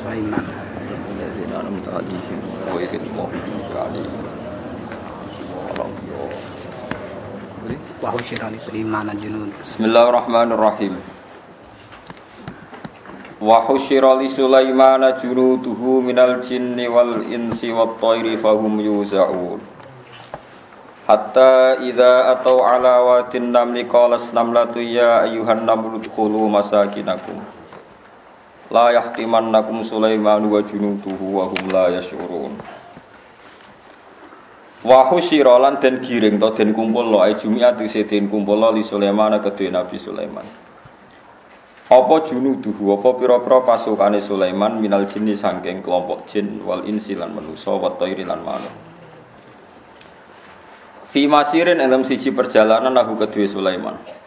Sulaiman. Jadi dalam tadi kau ikut mau kali. Orang yo. Wahyushirali Sulaiman al-Junud. Bismillahirrahmanirrahim. Wahyushirali Sulaiman al-Junuduhu minal jinni wal insi wal tayri fahum yuza'un. Hatta idza atau ala watin namli qalas namlatu ya ayyuhan namlu dkhulu masakinakum. La yahtimannakum Sulaiman wa junuduhu wa hum la yash'urun. Wa husyira lan den giring to den kumpul lo ai jumiat dise den kumpul li Sulaiman kedue Nabi Sulaiman. Apa junuduhu apa pira-pira pasukane Sulaiman minal jinni sangking kelompok jin wal insi lan manusa wa thairi lan manuk. Fi masirin dalam siji perjalanan aku kedue Sulaiman.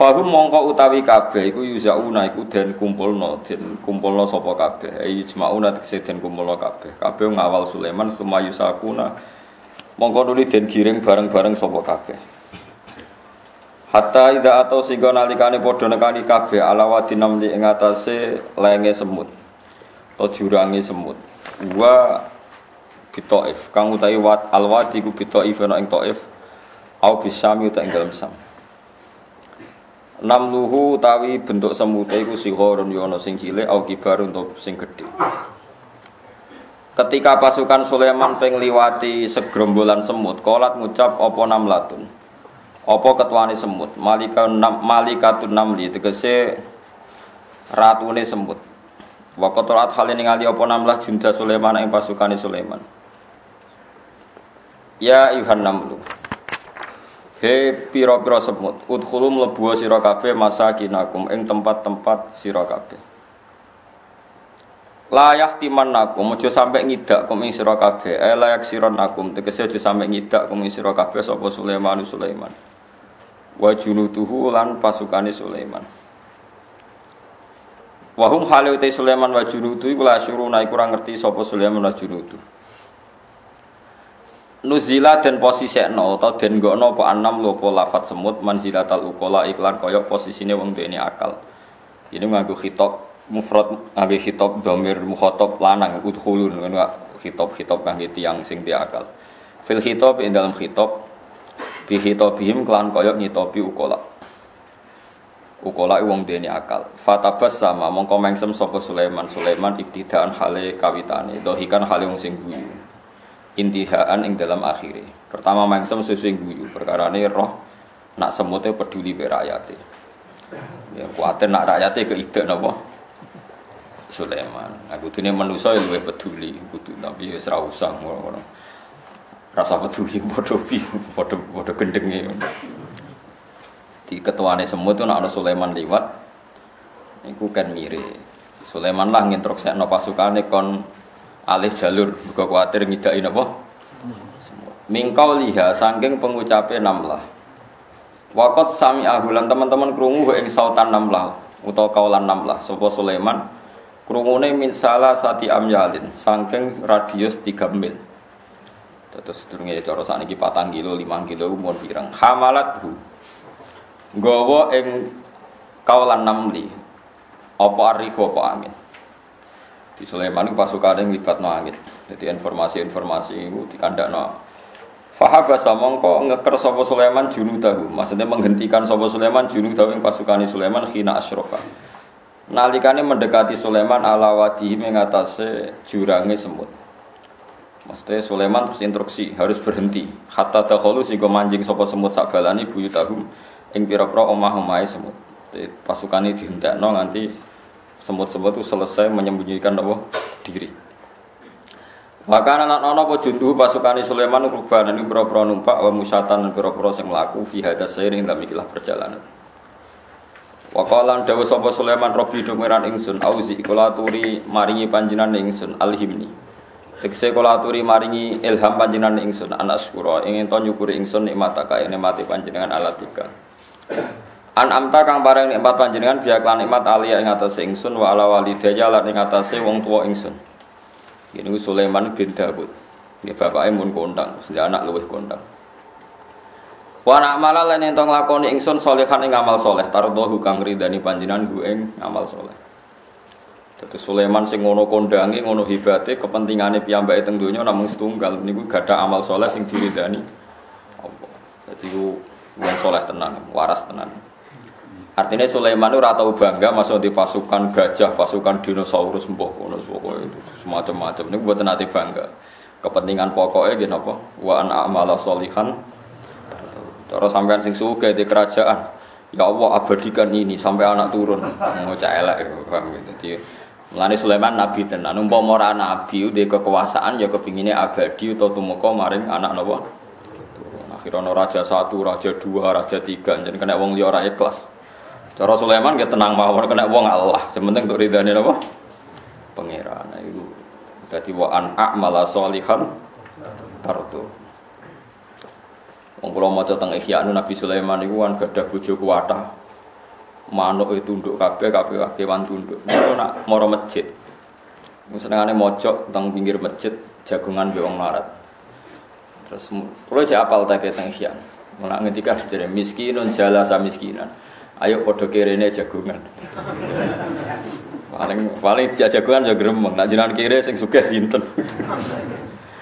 Fahum mongko utawi kabeh iku yuzauna iku den kumpulno den kumpulno sapa kabeh. Ai jmauna tegese den kumpulno kabeh. Kabeh ngawal Sulaiman sumayu sakuna mongko nuli den giring bareng-bareng sapa kabeh. Hatta ida atau sehingga nalikane padha nekani kabeh ala wadi namli ing lenge semut atau jurange semut. Wa bitoif kang utawi wat alwadi ku bitoif ana ing toif au bisami uta ing dalem sam Namluhu utawi bentuk semute iku sihorun yono sing cilik au kibar untuk sing gedhe. Ketika pasukan Sulaiman pengliwati segerombolan semut, kolat ngucap apa namlatun. Apa ketuane semut? Malika nam, malikatun namli tegese ratune semut. Wa qatarat halin ningali apa namlah junda Sulaiman ing pasukane Sulaiman. Ya ayuhan namlu. He piro-piro semut, udkhulu mlebu sira kabeh masakinakum ing tempat-tempat sira kabeh. Layak timannakum aja sampe ngidak kum ing sira kabeh. Eh layak siranakum tegese aja sampe ngidak kum ing sira kabeh sapa Sulaiman Sulaiman. Wa junuduhu lan pasukane Sulaiman. Wahum halu te Sulaiman wa junudu iku la syuruna ora ngerti sapa Sulaiman wa junudu. Nuzila dan posisi no atau den gono apa anam lo apa lafat semut manzilatal ukola iklan koyok posisine wong dene akal. Ini nganggo khitab mufrad nganggo khitab domir mukhatab lanang udkhulun ngono khitab khitab kangge tiyang sing di akal. Fil khitab ing dalam khitab bi khitabihim kelan koyok ngitopi ukola. Ukola wong dene akal. Fatabas sama mongko sapa Sulaiman Sulaiman ibtidaan hale kawitane dohikan hale wong sing guyu intihaan ing dalam akhirnya. Pertama mangsem sesuai guyu, perkara ini roh nak semutnya peduli be rakyatnya. Ya kuatir nak rakyatnya ke ide napa? Sulaiman. Aku dunia manusia yang lebih peduli, kudu tapi ya serah usah ngono. Rasa peduli bodoh pi, bodoh bodoh gendengnya. Di ketuane semut itu nak ada Sulaiman lewat, Iku kan mire. Sulaiman lah nginstruksekno pasukane kon alih jalur buka kuatir ngidai apa mingkau liha sangking pengucape namlah. Wakot sami ahulan teman-teman kerungu ing sautan namlah utawa kaulan namlah sopo Sulaiman? Kerungune min salah sati amyalin sangking radius 3 mil. Terus durunge cara sakniki patang kilo 5 kilo umur pirang? Hamalat hu nggawa ing kaulan namli. Apa arifu apa angin di Sulaiman itu pasukan yang libat no angin. Jadi informasi-informasi itu dikandak no. Fahabasa mongko ngeker sopo Sulaiman junu tahu. Maksudnya menghentikan sopo Sulaiman junu tahu yang pasukan Sulaiman khina asrofa. Nalikane mendekati Sulaiman ala wadihi mengatasi jurangnya semut. Maksudnya Sulaiman terus instruksi harus berhenti. Hatta dahulu sehingga manjing sopo semut sakbalani buyu tahu. Ing pira-pira omah-omahe semut. Pasukan ini dihendakno nganti semut-semut itu selesai menyembunyikan apa diri. Maka anak ana apa jundu pasukan Sulaiman rubanan ini pira-pira numpak wa musyatan dan pira-pira sing fi hadas sairing dalam ikilah perjalanan. Wa qala dawu sapa Sulaiman robbi dumiran ingsun auzi kula maringi panjenengan ingsun alhimni. Tegese kula aturi maringi ilham panjenengan ingsun anak syukura ingin to nyukuri ingsun nikmataka nikmati panjenengan alatika. An amta kang bareng nikmat panjenengan biak lan nikmat alia ing atase ingsun wa ala walidaya lan ing atase wong tuwa ingsun. Ini Sulaiman bin Dawud. Ini bapaknya mun kondang, sehingga anak luwih kondang. Wa nak malah lan ento nglakoni ingsun solehan ing amal soleh tardohu kang ridani panjenengan ku ing amal soleh. Dadi Sulaiman sing ngono kondange, ngono hebate, kepentingane piyambake teng donya namung setunggal niku gada amal soleh sing diridani Allah. Dadi ku wong soleh tenan, waras tenan. Artinya Sulaiman ora tau bangga masuk di pasukan gajah, pasukan dinosaurus mbok itu semacam-macam. Niku buat nanti bangga. Kepentingan pokoknya gini apa? Wa an amala solihan. Terus sampean sing suka di kerajaan. Ya Allah abadikan ini sampai anak turun. Mau elek paham gitu. Mulane Sulaiman nabi tenan. Umpama ora nabi udah kekuasaan ya kepingine abadi utawa tumeka maring anak napa? Akhirnya raja satu, raja dua, raja tiga, jadi kena wong liya ora. Cara Sulaiman dia tenang mawon kena wong Allah, sementing untuk ridane napa? Pangeran. Itu dadi wa an a'mala sholihan tartu. Wong kula maca teng Ihya Nabi Sulaiman iku kan gadah bojo kuwatah manuk itu tunduk kabeh kabeh kewan tunduk. Niku nak moro masjid. Senengane mojok teng pinggir masjid jagungan be wong larat. Terus kula cek apal tak teng Ihya. Mulak ngendikan jare miskinun jalasa miskinan. Ayo padha kirene jagungan. paling paling jagungan ya gremeng. Nak jenengan kire sing sugih sinten.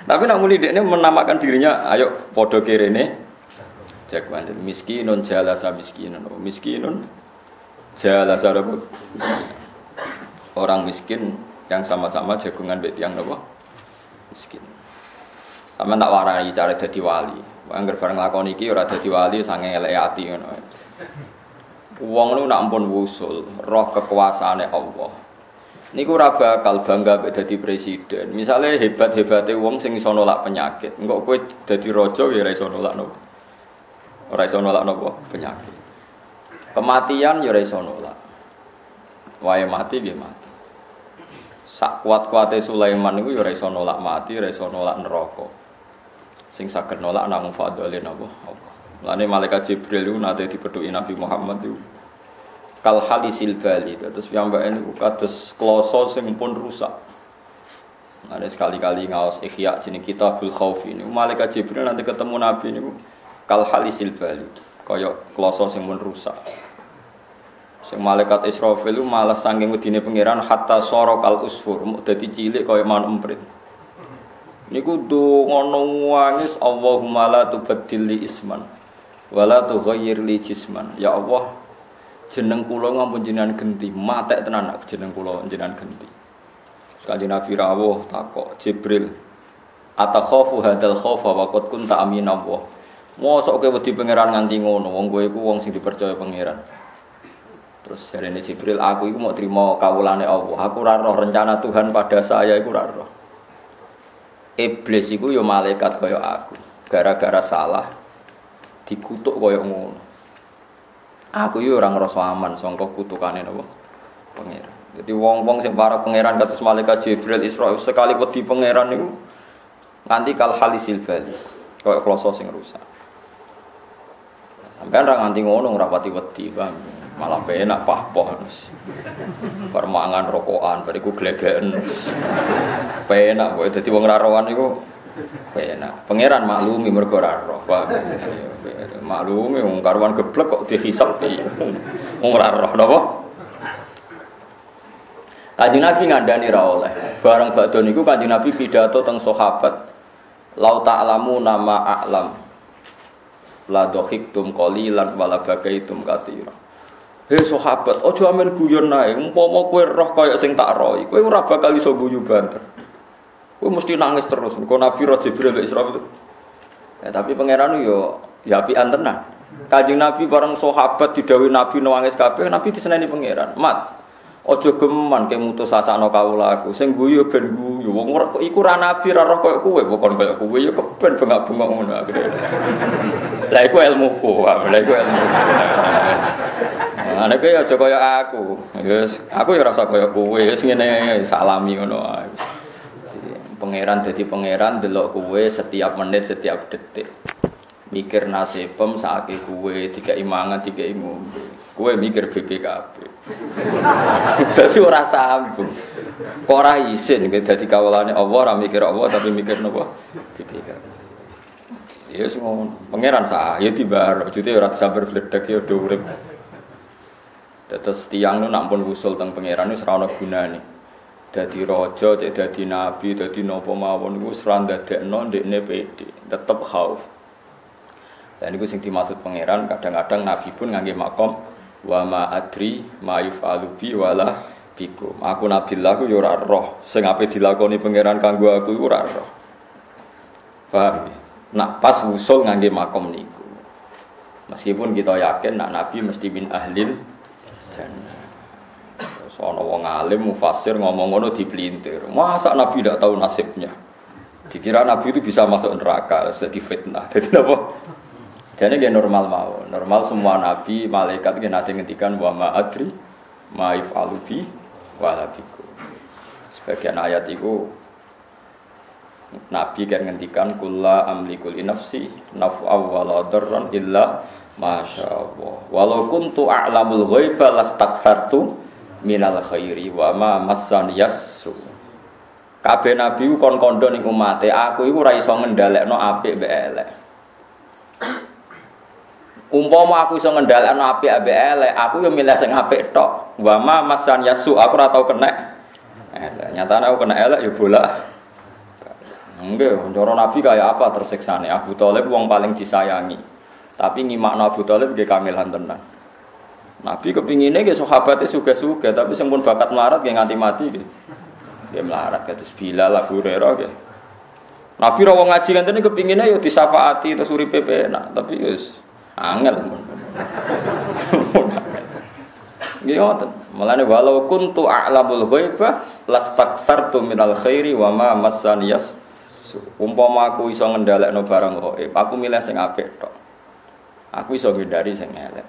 Tapi nak muni dekne menamakan dirinya ayo padha kirene jagungan. Miskinun jalasa miskinan. Miskinun Jala sarabu orang miskin yang sama-sama jagungan beti yang nopo miskin. Sama tak warai cara jadi wali. Angger bareng lakon iki ora dadi wali sange elek ati ngono. Wong nu nak ampun wusul, roh kekuasaane Allah. Niku ora bakal bangga mek dadi presiden. Misale hebat-hebate wong sing iso nolak penyakit. Engko kowe dadi raja ya ora nolak nopo. Ora nolak nopo penyakit. Kematian ya iso nolak. Wae mati dia mati. Sak kuat-kuate Sulaiman niku ya iso nolak mati, ora iso nolak neraka. Sing saged nolak namung fadhole? Allah. Lane malaikat Jibril itu nate dipethuki Nabi Muhammad itu kal halisil bali terus piyambake niku kados kloso sing pun rusak. Ada sekali-kali ngawas ikhya jenis kitabul khauf ini. Malaikat Jibril nanti ketemu Nabi ini kal halisil bali. Koyok kloso sing pun rusak. Sing malaikat Israfil itu malah saking wedine pangeran hatta soro kal usfur, dadi cilik kaya manuk emprit. Niku do ngono wangis Allahumma la tubaddil isman wala tughayyir li jisman. Ya Allah, jeneng kula ngampun jenengan genti, matek tenan nak jeneng kula jenengan genti. Sekali Nabi rawuh takok Jibril, atakhafu hadal khaufa wa qad kunta amina Allah. Mosok kowe wedi pangeran nganti ngono, wong kowe iku wong sing dipercaya pangeran. Terus ini Jibril, aku itu mau terima kawulane Allah. Aku raro rencana Tuhan pada saya itu raro. Iblis itu yo malaikat kaya aku. Gara-gara salah dikutuk kaya ngono. Aku yo orang ngrasa aman sangka kutukane napa? Pangeran. Jadi wong-wong sing para pangeran kados malaikat Jibril Israil sekali wedi pangeran niku nganti kal halisil bali. Kaya kloso sing rusak. Sampeyan ra nganti ngono ora pati wedi, Bang malah penak pahpoh permangan rokokan bariku glegeken penak kok dadi wong rarowan iku penak pangeran maklumi mergo roh maklumi wong karuan geblek kok dihisab piye wong ora roh Kanjeng Nabi ngandani ra oleh. Bareng badhe niku Kanjeng Nabi pidato teng sahabat. Lau ta'lamu nama a'lam. La dohiktum qalilan wala bagaitum katsiran. Hei sahabat, ojo amen guyon nae. Umpama kowe roh kaya sing tak roh, kowe ora bakal iso guyu banter. Kowe mesti nangis terus. Mergo Nabi roh Jibril Isra itu. Ya, tapi pangeran yo ya apian tenan. Kanjeng Nabi bareng sahabat didhawuhi Nabi nangis kabeh, Nabi diseneni pangeran. Mat, Ojo geman kayak mutus sasano kawula aku. Sing guyu ben guyu. Wong iku ra nabi ra roh koyo kowe, bukan koyo kowe ya keben bengak-bengok ngono akhire. Lah iku ilmuku, lah iku ilmu. Ana kowe aja kaya aku. Wis aku ya ora usah kaya kowe, wis ngene salami ngono. Pangeran dadi pangeran delok kowe setiap menit, setiap detik. Mikir nasibem sakake kowe, dikai mangan, dikai ngombe. Kue mikir BPKB. Jadi ora sambung. Ora isin dadi kawulane Allah ora mikir Allah tapi mikir napa? BPKB. Ya semua pangeran sah, ya tiba, jadi ora sampai bledek ya udah urip. Terus tiang nu nampun usul tentang pangeran itu serana guna nih. Dadi raja, cek dadi nabi, dadi napa mawon iku ora ndadekno ndekne pede, tetep khauf. Dan itu sing dimaksud pangeran kadang-kadang nabi pun ngangge makom wa ma adri ma yufalu bi wala bikum. Aku nabi lah aku yo ora roh, sing ape dilakoni pangeran kanggo aku iku ora roh. Paham? Nak pas usul ngangge makom niku. Meskipun kita yakin nak nabi mesti bin ahlil jannah. Sono wong alim mufasir ngomong ngono dipelintir. Masa Nabi tidak tahu nasibnya? Dikira Nabi itu bisa masuk neraka, jadi fitnah. Jadi apa? Jadi dia normal mau. Normal semua Nabi, malaikat dia nanti ngendikan wa ma adri ma alubi walabiku. Sebagian ayat itu Nabi kan ngendikan kulla amlikul nafsi naf'a wala darran illa masya Allah. Walau kuntu a'lamul ghaiba lastakfartu minal khairi wa ma massan yasu kabeh nabi kon kondo ning umate aku iku ora iso ngendhalekno apik mbek umpama aku iso ngendhalekno apik mbek elek aku yo milih sing apik tok wa ma massan yasu aku ora tau kena elek nyatane aku kena elek yo bola Enggak, cara Nabi kayak apa tersiksa nih? Abu Talib wong paling disayangi. Tapi nyimak Abu Talib dia kamilan tenang. Nabi kepinginnya ke sahabatnya suga-suga, tapi sempun bakat melarat kayak nganti mati gitu. Dia melarat kata Bilal lagu rero gitu. Nabi rawa ngaji kan tadi kepinginnya yo disafaati terus uripe penak, tapi yus angel. Gitu ngoten. Mulane walau kuntu a'lamul ghaibah lastakfartu minal khairi wa ma massaniyas. Umpama aku iso ngendhalekno barang gaib, aku milih sing apik tok. Aku iso ngindari sing elek.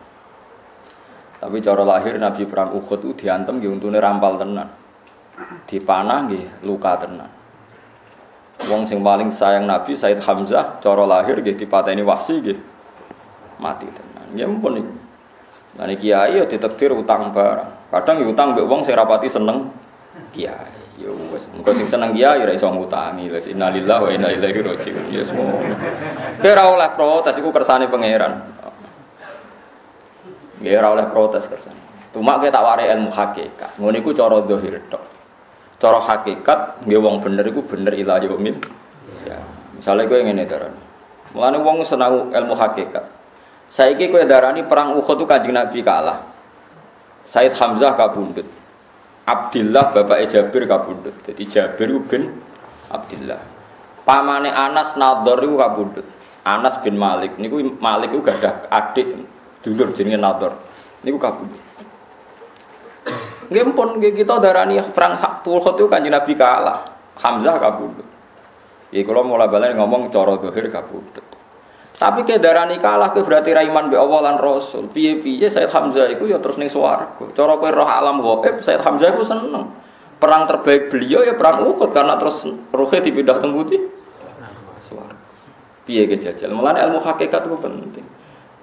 Tapi cara lahir Nabi perang Uhud itu diantem nggih untune rampal tenan. Dipanah nggih luka tenan. Wong sing paling sayang Nabi Said Hamzah cara lahir nggih dipateni wahsi nggih mati tenan. Ya ampun iku. Nah kiai ya ditektir utang barang. Kadang ya utang mbek wong sing rapati seneng kiai. Ya wis, engko sing seneng kiai ora iso ngutangi. Wis innalillahi wa inna ilaihi raji'un. Ya semua. Kira oleh protes iku kersane pangeran. Nggih ora oleh protes kersan. Cuma kita warai ilmu hakikat. Ngono iku cara zahir tok. Cara hakikat nggih wong bener iku bener ila yaumil. Ya, misalnya kowe ngene daran. Mulane wong senang ilmu hakikat. Saiki kowe darani perang Uhud itu Kanjeng Nabi kalah. Said Hamzah kabundut. Abdillah bapak Jabir kabundut. Jadi Jabir bin Abdillah. Pamane Anas Nador itu kabundut. Anas bin Malik niku Malik itu gak ada adik dulur jenenge Nador. Niku kabudut. Nggih pun kita darani perang Uhud itu Kanjeng Nabi kalah. Hamzah kabudut. Ya kalau mulai balik ngomong coro dohir kabudut. Tapi ke darani kalah ke berarti raiman be Allah Rasul. Piye-piye Said Hamzah itu ya terus ning swarga. Cara kowe roh alam gaib Said Hamzah itu seneng. Perang terbaik beliau ya perang Uhud karena terus rohnya dipindah tembuti. Swarga. Piye ke jajal. Ilmu hakikat itu penting.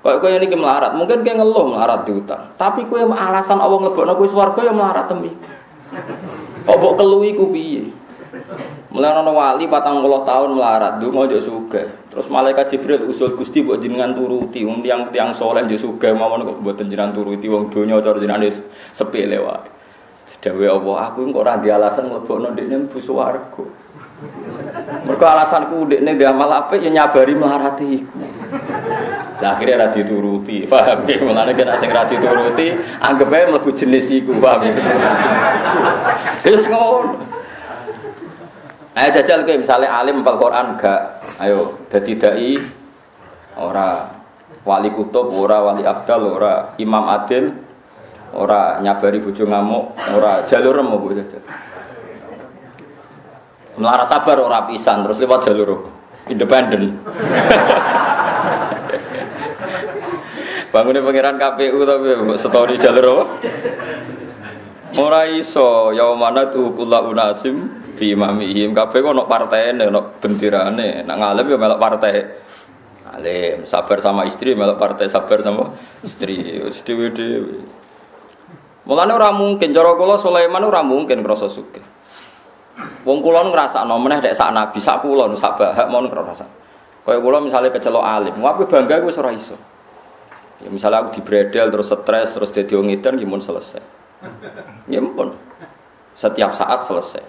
Kau kau ini melarat, mungkin kayak ngeluh melarat di utang. Tapi yang alasan Allah ngelebok nabi swarga yang melarat temi. Kok bok kelui ku piye? Mulai ono wali patang puluh tahun melarat, dungo jo suga. Terus malaikat Jibril usul gusti buat jenengan turuti, wong tiang tiang soleh jo suga, mawon kok buat jenengan turuti, wong dunia cara jenengan sepele wae. Sedawe Allah, aku kok ora di alasan ngelebok nabi ini bu swarga. Mereka alasanku dekne dia malah apik ya nyabari melarati iku. Lah akhirnya ra dituruti, paham ya? Mulane kena sing ra dituruti, anggap ae mlebu jenis iku, paham ya? Wis ngono. Ayo jajal kowe misalnya alim hafal Quran gak, ayo dadi dai ora. Wali kutub ora. Wali abdal ora. Imam adil ora. Nyabari bojo ngamuk ora. Jalur rem Bu jajal. Melarat sabar ora pisan. Terus lewat jalur independen. Bangunnya pangeran KPU tapi story jalur apa? Ora iso. Mana tuh kula unasim fi imamihim kabeh kok ono partene ono bendirane nak ngalem ya melok partai alim sabar sama istri melok partai sabar sama istri wis dhewe-dhewe Mulane ora mungkin cara kula Sulaiman ora mungkin krasa sugih Wong kula ngrasakno meneh dek sak nabi sak kula sak bahak mon ngrasa Kaya kula misalnya kecelok alim, wae bangga wis ora iso. Ya misalnya aku dibredel terus stres terus dadi wong edan ya selesai. Ya. Setiap saat selesai.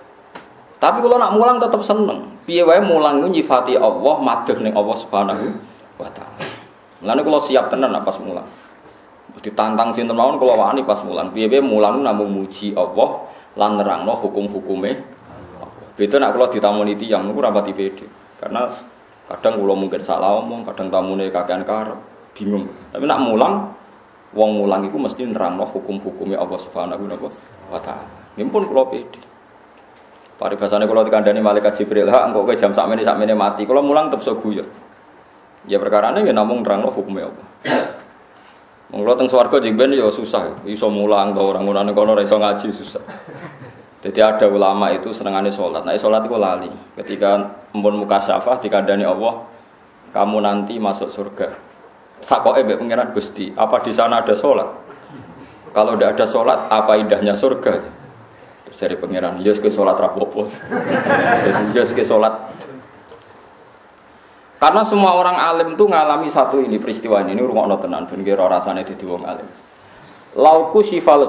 Tapi kalau nak mulang tetap seneng. Piye wae mulang itu nyifati Allah, madheh ning Allah Subhanahu wa taala. Mulane kalau siap tenan pas mulang. Ditantang sinten mawon kalau wani pas mulang. Piye-piye mulang namung muji Allah lan nerangno hukum-hukume. Beda nak kalau ditamoni tiyang niku rapati pede. Karena kadang kula mungkin salah omong, kadang tamune kakean karep, bingung. Tapi nak mulang wong mulang iku mesti nerangno hukum-hukume Allah Subhanahu wa taala. Ngimpun kula pede. Paribasane kula dikandani malaikat Jibril, "Ha, engko kowe jam sakmene sakmene mati." Kula mulang tetep guyu. Ya perkara ini ya namung nerangno hukume Allah. Menglo teng swarga jengben ya susah, iso mulang to orang ngono kono ora iso ngaji susah. Jadi ada ulama itu senengane sholat. Nah, sholat itu lali. Ketika empun muka syafah dikandani Allah, kamu nanti masuk surga. Tak kok ebe pengiran Gusti, apa di sana ada sholat? Kalau tidak ada sholat, apa indahnya surga? Terus dari pengiran, yes ke sholat rapopo. Jadi yes ke sholat. Karena semua orang alim tuh ngalami satu ini peristiwa ini, ini rumah tenan, ben kira rasane di wong alim. Lauku sifal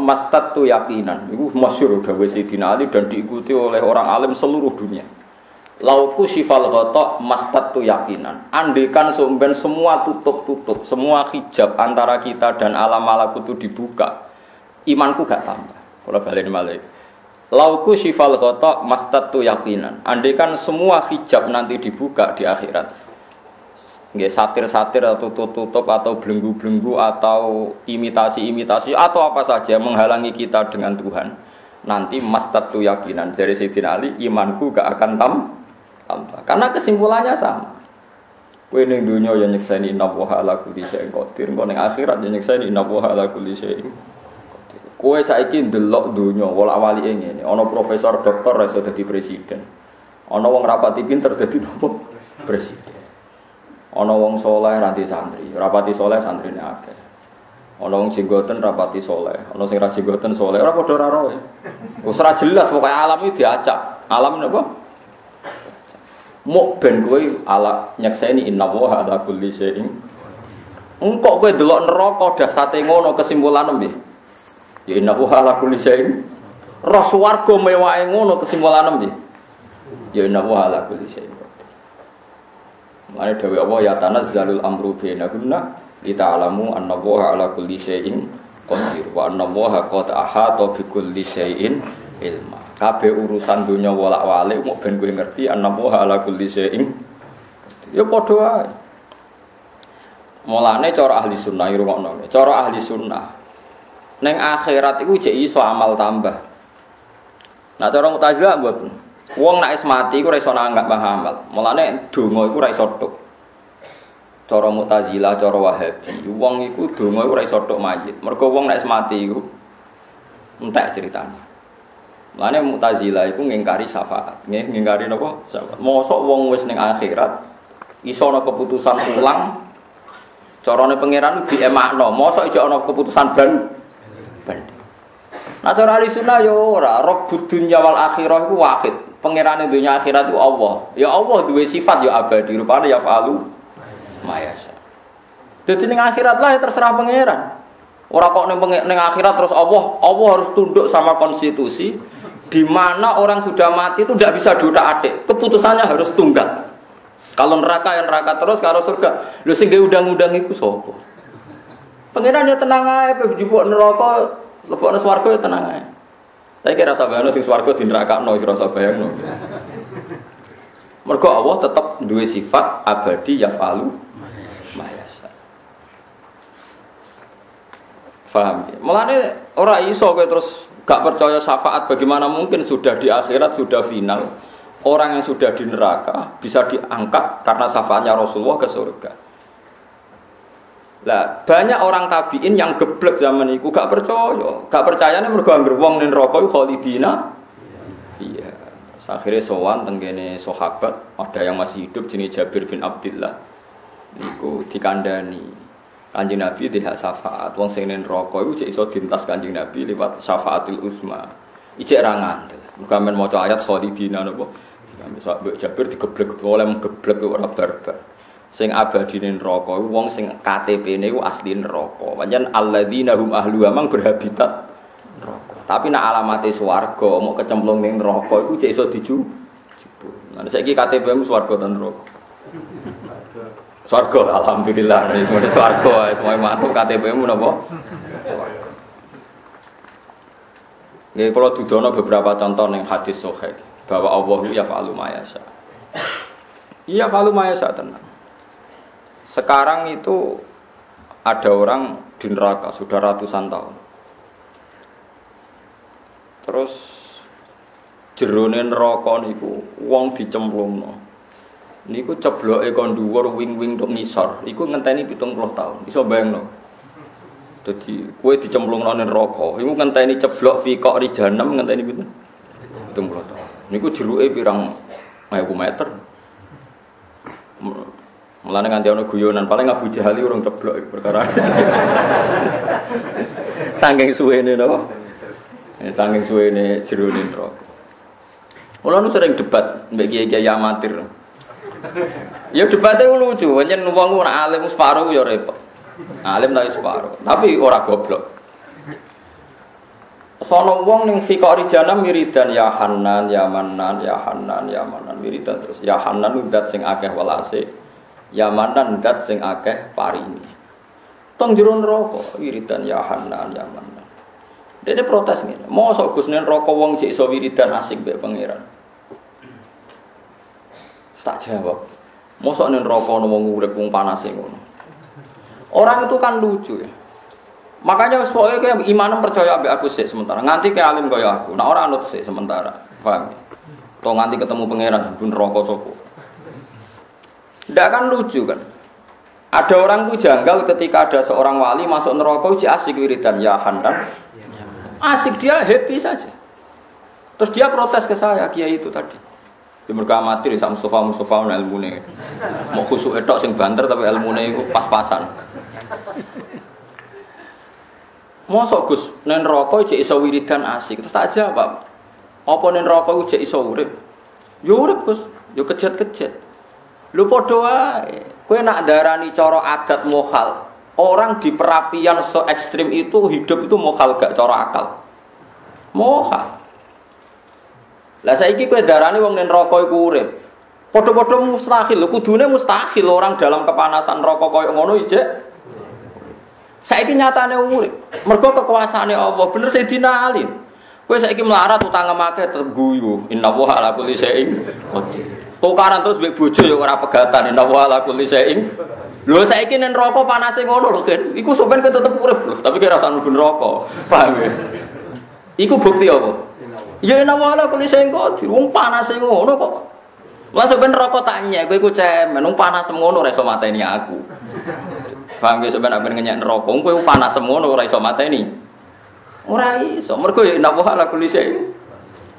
mastat tu yakinan. Itu masyur udah Sayyidina Ali dan diikuti oleh orang alim seluruh dunia. Lauku sifal mastat tu yakinan. Andikan sumben semua tutup-tutup, semua hijab antara kita dan alam malaku itu dibuka. Imanku gak tambah. Kalau balik malik. Lauku sifal gotok mastat tu yakinan. Andikan semua hijab nanti dibuka di akhirat nggak satir-satir atau tutup-tutup atau belenggu-belenggu atau imitasi-imitasi atau apa saja menghalangi kita dengan Tuhan nanti mastatu yakinan dari Sayyidina Ali imanku gak akan tam tambah karena kesimpulannya sama Kue ning dunia yang nyekseni inna wa ala akhirat yang nyekseni inna wa ala Kue saiki ndelok dunia wala awali ini, ono profesor dokter iso dadi presiden. Ono wong rapati pinter dadi nopo? Presiden. Ana wong soleh ranti santri, rapati soleh santri ini. Ana wong jenggoten rapati soleh, ana sing ra jenggoten soleh, ora padha ora roe. Wis jelas pokoke alam iki diacak. Alam napa? Mok ben kowe ala nyekseni inna wa ala kulli syai'in. Engkok kowe delok neraka dasate ngono kesimpulan piye? Ya inna wa ala kulli syai'in. Roh swarga mewahe ngono kesimpulan piye? Ya inna wa ala kulli syai'in. Mane dewe Allah ya tanazzalul amru bainahunna lita'lamu anna Allah ala kulli syai'in qadir wa anna Allah qad ahata bi kulli syai'in ilma. Kabeh urusan dunia wolak-walik mau ben kowe ngerti anna Allah ala kulli syai'in Ya padha wae. Mulane cara ahli sunnah ngrungokno. Cara ahli sunnah neng akhirat iku jek iso amal tambah. Nah cara mutazilah mboten. Wong nek mati iku ora iso nanggap amal. Mulane donga iku ora iso tok. Cara Mu'tazilah, cara Wahabi, wong iku donga iku ora iso tok mayit. Mergo wong nek mati iku entek ceritane. Mulane Mu'tazilah iku ngingkari syafaat. Nggih, ngingkari napa? Syafaat. Mosok wong wis ning akhirat iso ana keputusan ulang carane pangeran diemakno. Mosok ijo ana keputusan ban. Nah cara ahli sunnah ya ora, rabbud dunya wal akhirah iku wahid. Pangerane dunia akhirat itu Allah. Ya Allah dua sifat ya abadi, rupane ya falu mayasa. Jadi ning akhirat lah ya terserah pangeran. Orang kok ning akhirat terus Allah, Allah harus tunduk sama konstitusi di mana orang sudah mati itu tidak bisa duda adik. Keputusannya harus tunggal. Kalau neraka yang neraka terus, kalau surga, lu sing udang-udang itu sopo. Pangeran ya tenang aja, jupuk neraka Lebokno swarga ya tenang ae. Tapi kira bayangno sing swarga di nerakakno kira rasa bayangno. Mergo Allah tetap dua sifat abadi ya falu. Faham? Mulane ora iso kowe terus gak percaya syafaat bagaimana mungkin sudah di akhirat sudah final. Orang yang sudah di neraka bisa diangkat karena syafaatnya Rasulullah ke surga. Lah banyak orang tabiin yang geblek zaman itu gak percaya, gak percaya nih mergo anggere wong ning neraka iku khalidina. Iya. Akhirnya sowan tenggene sahabat, ada yang masih hidup jenis Jabir bin Abdullah. Niku dikandani. Kanjeng Nabi tidak syafaat. Wong sing ning neraka iku cek iso dintas Kanjeng Nabi lewat syafaatul uzma. Ijek ra ngandel. Muga men maca ayat khalidina napa. Jabir digeblek oleh geblek ora barbar sing abadi ning neraka wong sing KTP-ne asli neraka. Pancen alladzina hum ahlu amang berhabitat neraka. Tapi nak alamate swarga mau kecemplung ning neraka iku cek iso diju. Nah saiki KTP mu swarga dan neraka. Swarga alhamdulillah nek semua swarga semua matu KTP mu napa? Nggih kula dudono beberapa contoh ning hadis sahih bahwa Allah ya fa'alu yasha. Iya fa'alu yasha tenang. Sekarang itu ada orang di neraka sudah ratusan tahun. Terus jerone neraka niku wong dicemplungno. Niku cebloke kon dhuwur wing-wing tok ngisor. Iku ngenteni 70 tahun. Iso bayangno. Dadi kowe dicemplungno ning neraka, iku ngenteni ceblok fi kok ri ngenteni pinten? 70 tahun. Niku jeruke pirang 1000 meter. Mulane nganti ana guyonan, paling Abu Jahal urung ceblok perkara. Saking suwene napa? Ya, saking suwene jero ning neraka. Mula nu sering debat mbek kiai-kiai amatir. Ya debatnya lucu, pancen wong ora alim separuh ya repot. Alim tapi separuh, tapi ora goblok. Sono wong ning fikori jana wiridan ya Hanan, ya Manan, ya Hanan, ya Manan wiridan terus. Ya Hanan zat sing akeh welase. Ya Manan zat sing akeh parini. Tong jero neraka wiridan ya Hanan, ya. Dene protes ngene. Mosok Gus nen neraka wong cek iso wiridan asik mbek pangeran. Tak jawab. Mosok nen neraka ana wong urip wong panase ngono. Orang itu kan lucu ya. Makanya pokoknya kayak imanem percaya ambek aku sih sementara. Nganti kayak alim kaya aku. Nah orang anut sih sementara. Paham? Ya? Toh nganti ketemu pangeran sebelum rokok sopo. Tidak kan lucu kan? Ada orang tuh janggal ketika ada seorang wali masuk neraka uji asik wiridan ya handan. Asik dia happy saja. Terus dia protes ke saya kiai itu tadi. Dia mereka amatir sama Mustafa Mustafa ilmu nih. Mau khusuk etok sing banter tapi ilmu nih pas-pasan. Mosok Gus, nen rokok cek iso wiridan asik. Terus tak jawab. Apa nen rokok cek iso urip? Yo urip Gus, yo kejet-kejet. Lu padha wae. Nak darani cara adat mokal. Orang di perapian se ekstrim itu hidup itu mokal gak cara akal. Mokal. Lah saiki kowe darani wong nen rokok iku urip. Padha-padha mustahil, kudune mustahil orang dalam kepanasan rokok koyo ngono ijek Saiki nyatane urip. Mergo kekuasaane Allah, bener Sayyidina Ali. Kowe saiki melarat utang make tetep guyu. Inna ala kulli syai'in qadir. Tukaran terus mbek bojo ya ora pegatan. Inna wa ala kulli syai'in. Lho saiki nen rokok panase ngono lho, Gen. Iku sampean tetep urip lho, tapi kira usah mlebu neraka. Paham ya? Iku bukti apa? Ya inna wa ala kulli syai'in qadir. Wong panase ngono kok. Lah sampean rokok tak nyek, kowe iku cemen. Wong panas ngono ora iso mateni aku. Paham ge sampeyan aben ngenyek neraka, kowe panas semono ora iso mateni. Ora iso, mergo ya inna wa ala kulli syai'in.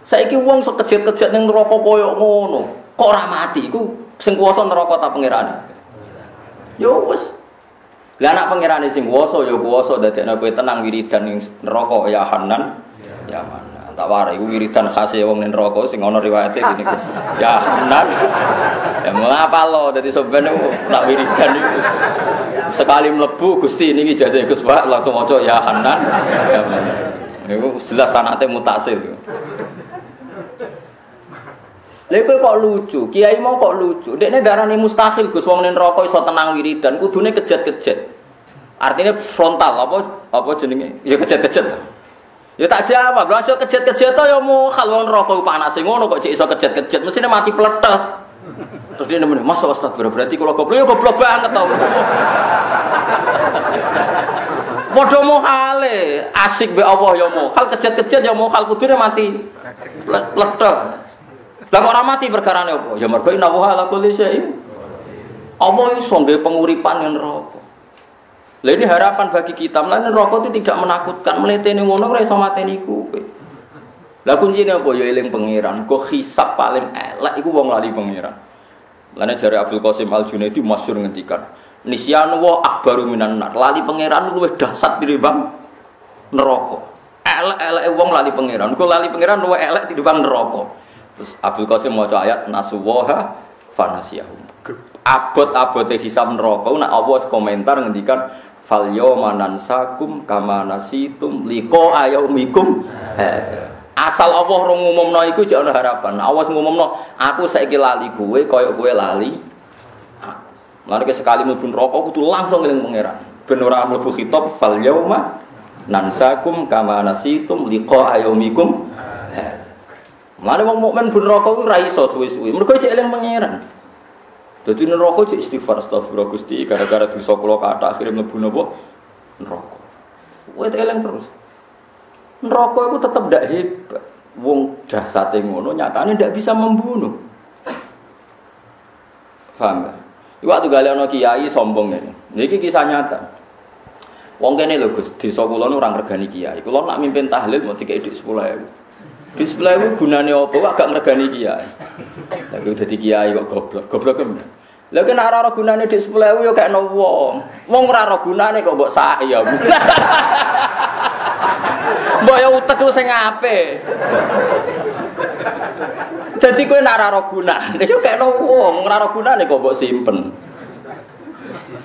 Saiki wong sok kejet-kejet ning neraka koyo ngono, kok ora mati iku sing kuwasa neraka ta pangerane. Ya wis. Lah anak pangerane sing kuwasa ya kuwasa dadekno kowe tenang wiridan ning neraka ya Hanan. Ya mana tak warai iku wiridan khas wong ning neraka sing ana riwayate ngene. Ya Hanan. Ya ngapa lo dadi sampeyan tak wiridan iku. Sekali mlebu Gusti niki jajah Gus Pak langsung maca ya Hanan. Ya Iku jelas sanate mutasil. Lha kok lucu, kiai mau kok lucu. Dekne darani mustahil Gus wong ning neraka iso tenang wiridan, kudune kejet-kejet. Artinya frontal apa apa jenenge? Ya kejet-kejet. Ya tak jawab, lha kejet-kejet to ya mau kalau wong neraka panas ngono kok cek iso kejet-kejet, mestine mati peletes. Terus dia nemen, "Mas astagfirullah, berarti kalau goblok ya goblok banget tau." Padha mohale, asik be Allah ya mohal, kejet-kejet ya mohal kudune mati. Peletes. Lah kok ora mati perkarane apa? Ya mergo inna wa ala kulli syai'in. Apa iso nggih penguripan yang neraka? Lah ini harapan bagi kita. Mulane neraka itu tidak menakutkan. Mletene ngono ora iso mateni kowe. Lah kuncine apa ya eling pangeran. Kok hisab paling elek iku wong lali pangeran. Lane jare Abdul Qasim Al Junaidi masyhur ngendikan, "Nisyanu wa akbaru minan nar." Lali pangeran luwih dahsyat tinimbang neraka. Elek-elek wong lali pangeran. Kok lali pangeran luwih elek tinimbang neraka. Terus Abdul Qasim mau ayat nasuwaha fanasiyahum. Abot-abote hisab neraka nak Allah komentar ngendikan Fal yawma nansakum kama nasitum liqa yaumikum hadza. Asal Allah rong ngumumno iku jek ana harapan. Awas ngumumno aku saiki lali kowe kaya kowe lali. Ke sekali mlebu neraka kudu langsung eling pangeran. Ben ora mlebu khitab fal yauma nansakum kama nasitum liqa yaumikum hadza. Mulane wong mukmin ben neraka ku ra iso suwe-suwe. Mergo cek eling pangeran. Dadi neraka cek istighfar astagfirullah Gusti gara-gara dosa kula kathah akhire mlebu napa? Neraka. Kowe eling terus. Neraka itu tetap tidak hebat. Wong jasate ngono nyatane tidak bisa membunuh. Paham gak? Waktu galeno kiai sombong ini. Niki kisah nyata. Wong kene lho Gus, desa kula nu regani kiai. Kula nak mimpin tahlil mau dikek dik 10.000. Di 10.000 gunane apa? Kok gak ngregani kiai. Tapi udah di kiai kok goblok. Goblok kan. Lha kena ora ora gunane dik 10.000 yo kek no wong. Wong ora ora gunane kok mbok saya. Mbok ya utek ku sing apik. Dadi kowe nek ora gunane, yo kek no wong, ora ora gunane kok mbok simpen.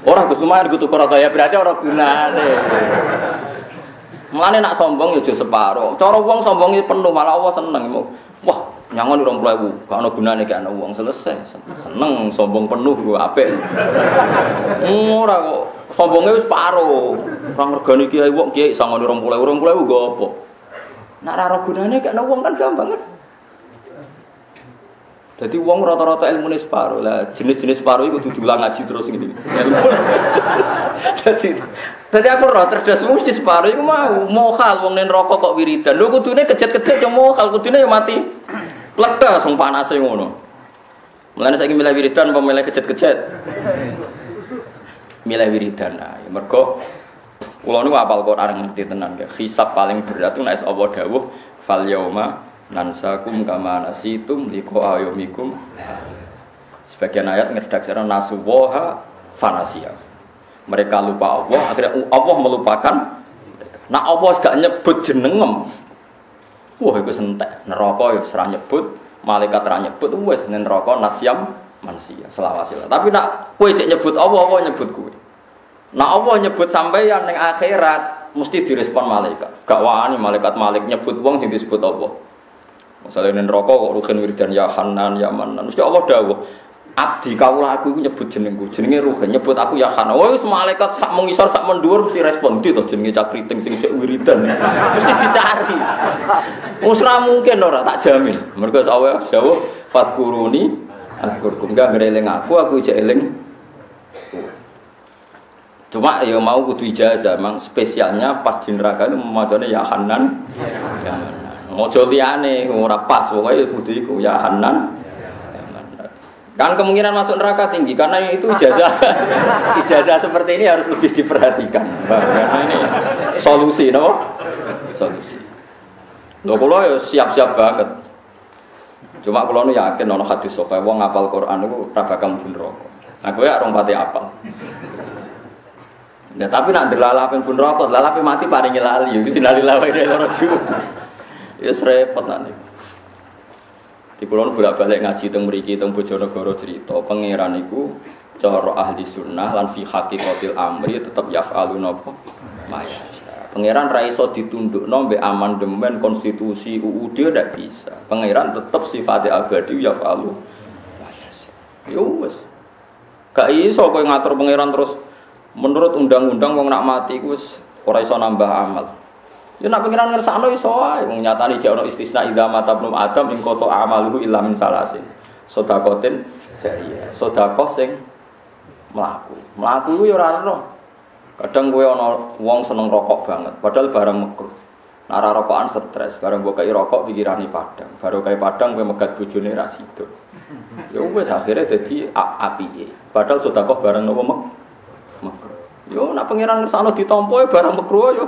Ora Gus lumayan kudu karo kaya berarti ora gunane. Mulane nak sombong yo aja separo. Cara wong sombong penuh malah Allah seneng. Wah, nyangon 20.000, gak ana gunane gak ana wong selesai. Seneng sombong penuh ku apik. Ora kok sombonge wis paro. Ora ngregani kiai wong kiai sangone 20.000, 20.000 go apa? Nak ora gunane gak ana wong kan gampang kan. Jadi wong rata-rata ilmu ini separuh lah jenis-jenis separuh itu kudu diulang ngaji terus gini. Jadi jadi aku roh cerdas mesti separuh itu mau mokal wong nen rokok kok wiridan. Lu kudune kejet-kejet yo mokal kudune yo mati. Pleka sing panase ngono. Mulane saiki milih wiridan apa milih kejet-kejet? Milih wiridan. Nah, mergo kula niku apal Quran ngerti tenan. Hisab paling berat itu nek Allah dawuh fal nansakum kama nasitum liko ayomikum. Sebagian ayat ngerdak secara nasuwoha fanasia. Mereka lupa Allah akhirnya Allah melupakan nah Allah gak nyebut jenengem. Wah itu sentek. Neraka ya serah nyebut malaikat serah nyebut wes neraka nasyam manusia selawasila tapi nak kue cek nyebut Allah Allah nyebut kue nah Allah nyebut sampai yang akhirat mesti direspon malaikat. Gak wani malaikat malik nyebut wong yang disebut Allah Misalnya ini rokok kok rukin wiridan ya Hanan ya Manan. Mesti Allah dawuh. Abdi kaulah aku nyebut jenengku, jenenge ruhin nyebut aku ya Hanan. Semua malaikat sak mengisor sak mendur mesti respon itu toh jenenge cakriting sing cek wiridan. mesti dicari. Musra mungkin ora tak jamin. Mergo Allah dawuh fatkuruni atkurkum gak ngereling aku aku cek eling Cuma ya mau kudu ijazah, memang spesialnya pas di neraka itu memacanya ya Hanan, ya. Mojo liyane ora pas pokoke kudu iku ya Hanan. Kan kemungkinan masuk neraka tinggi karena itu ijazah ijazah seperti ini harus lebih diperhatikan. Karena ini solusi, no? Solusi. Lho kula ya siap-siap banget. Cuma kula nu yakin ana hadis sok wong ngapal Quran niku ora bakal mlebu neraka. Nah kowe ya rong pati apal. Ya tapi nak delalapen pun rokok, lalape mati paling nyelali, itu dinali lawe dari loro Ya repot nanti. Di pulau bolak balik ngaji teng mriki teng Bojonegoro cerita pangeran iku cara ahli sunnah lan fi haqiqatil amri tetep yaf'alu napa maya. Pangeran ra iso ditundukno amandemen konstitusi UUD ndak bisa. Pangeran tetep sifatnya abadi yaf'alu maya. Yo wis. Gak iso kowe ngatur pangeran terus menurut undang-undang wong nak mati wis ora iso nambah amal. Ya nak pengiran ngersakno iso wae wong nyatane jek ono istisna idza mata ibnu adam ing koto amaluhu illa min salasin. Sedekatin jariyah. Sedekah sing mlaku. Mlaku ku ya ora ono. Kadang kowe ana wong seneng rokok banget, padahal barang mekruh. Ora rokokan stres, barang kei rokok pikirane padang. Baru kei padang kowe megat bojone ra sido. Ya wis akhirnya dadi apike. Padahal sedekah barang nopo mek. Yo nak pengiran ngersakno ditampa barang mekruh yo.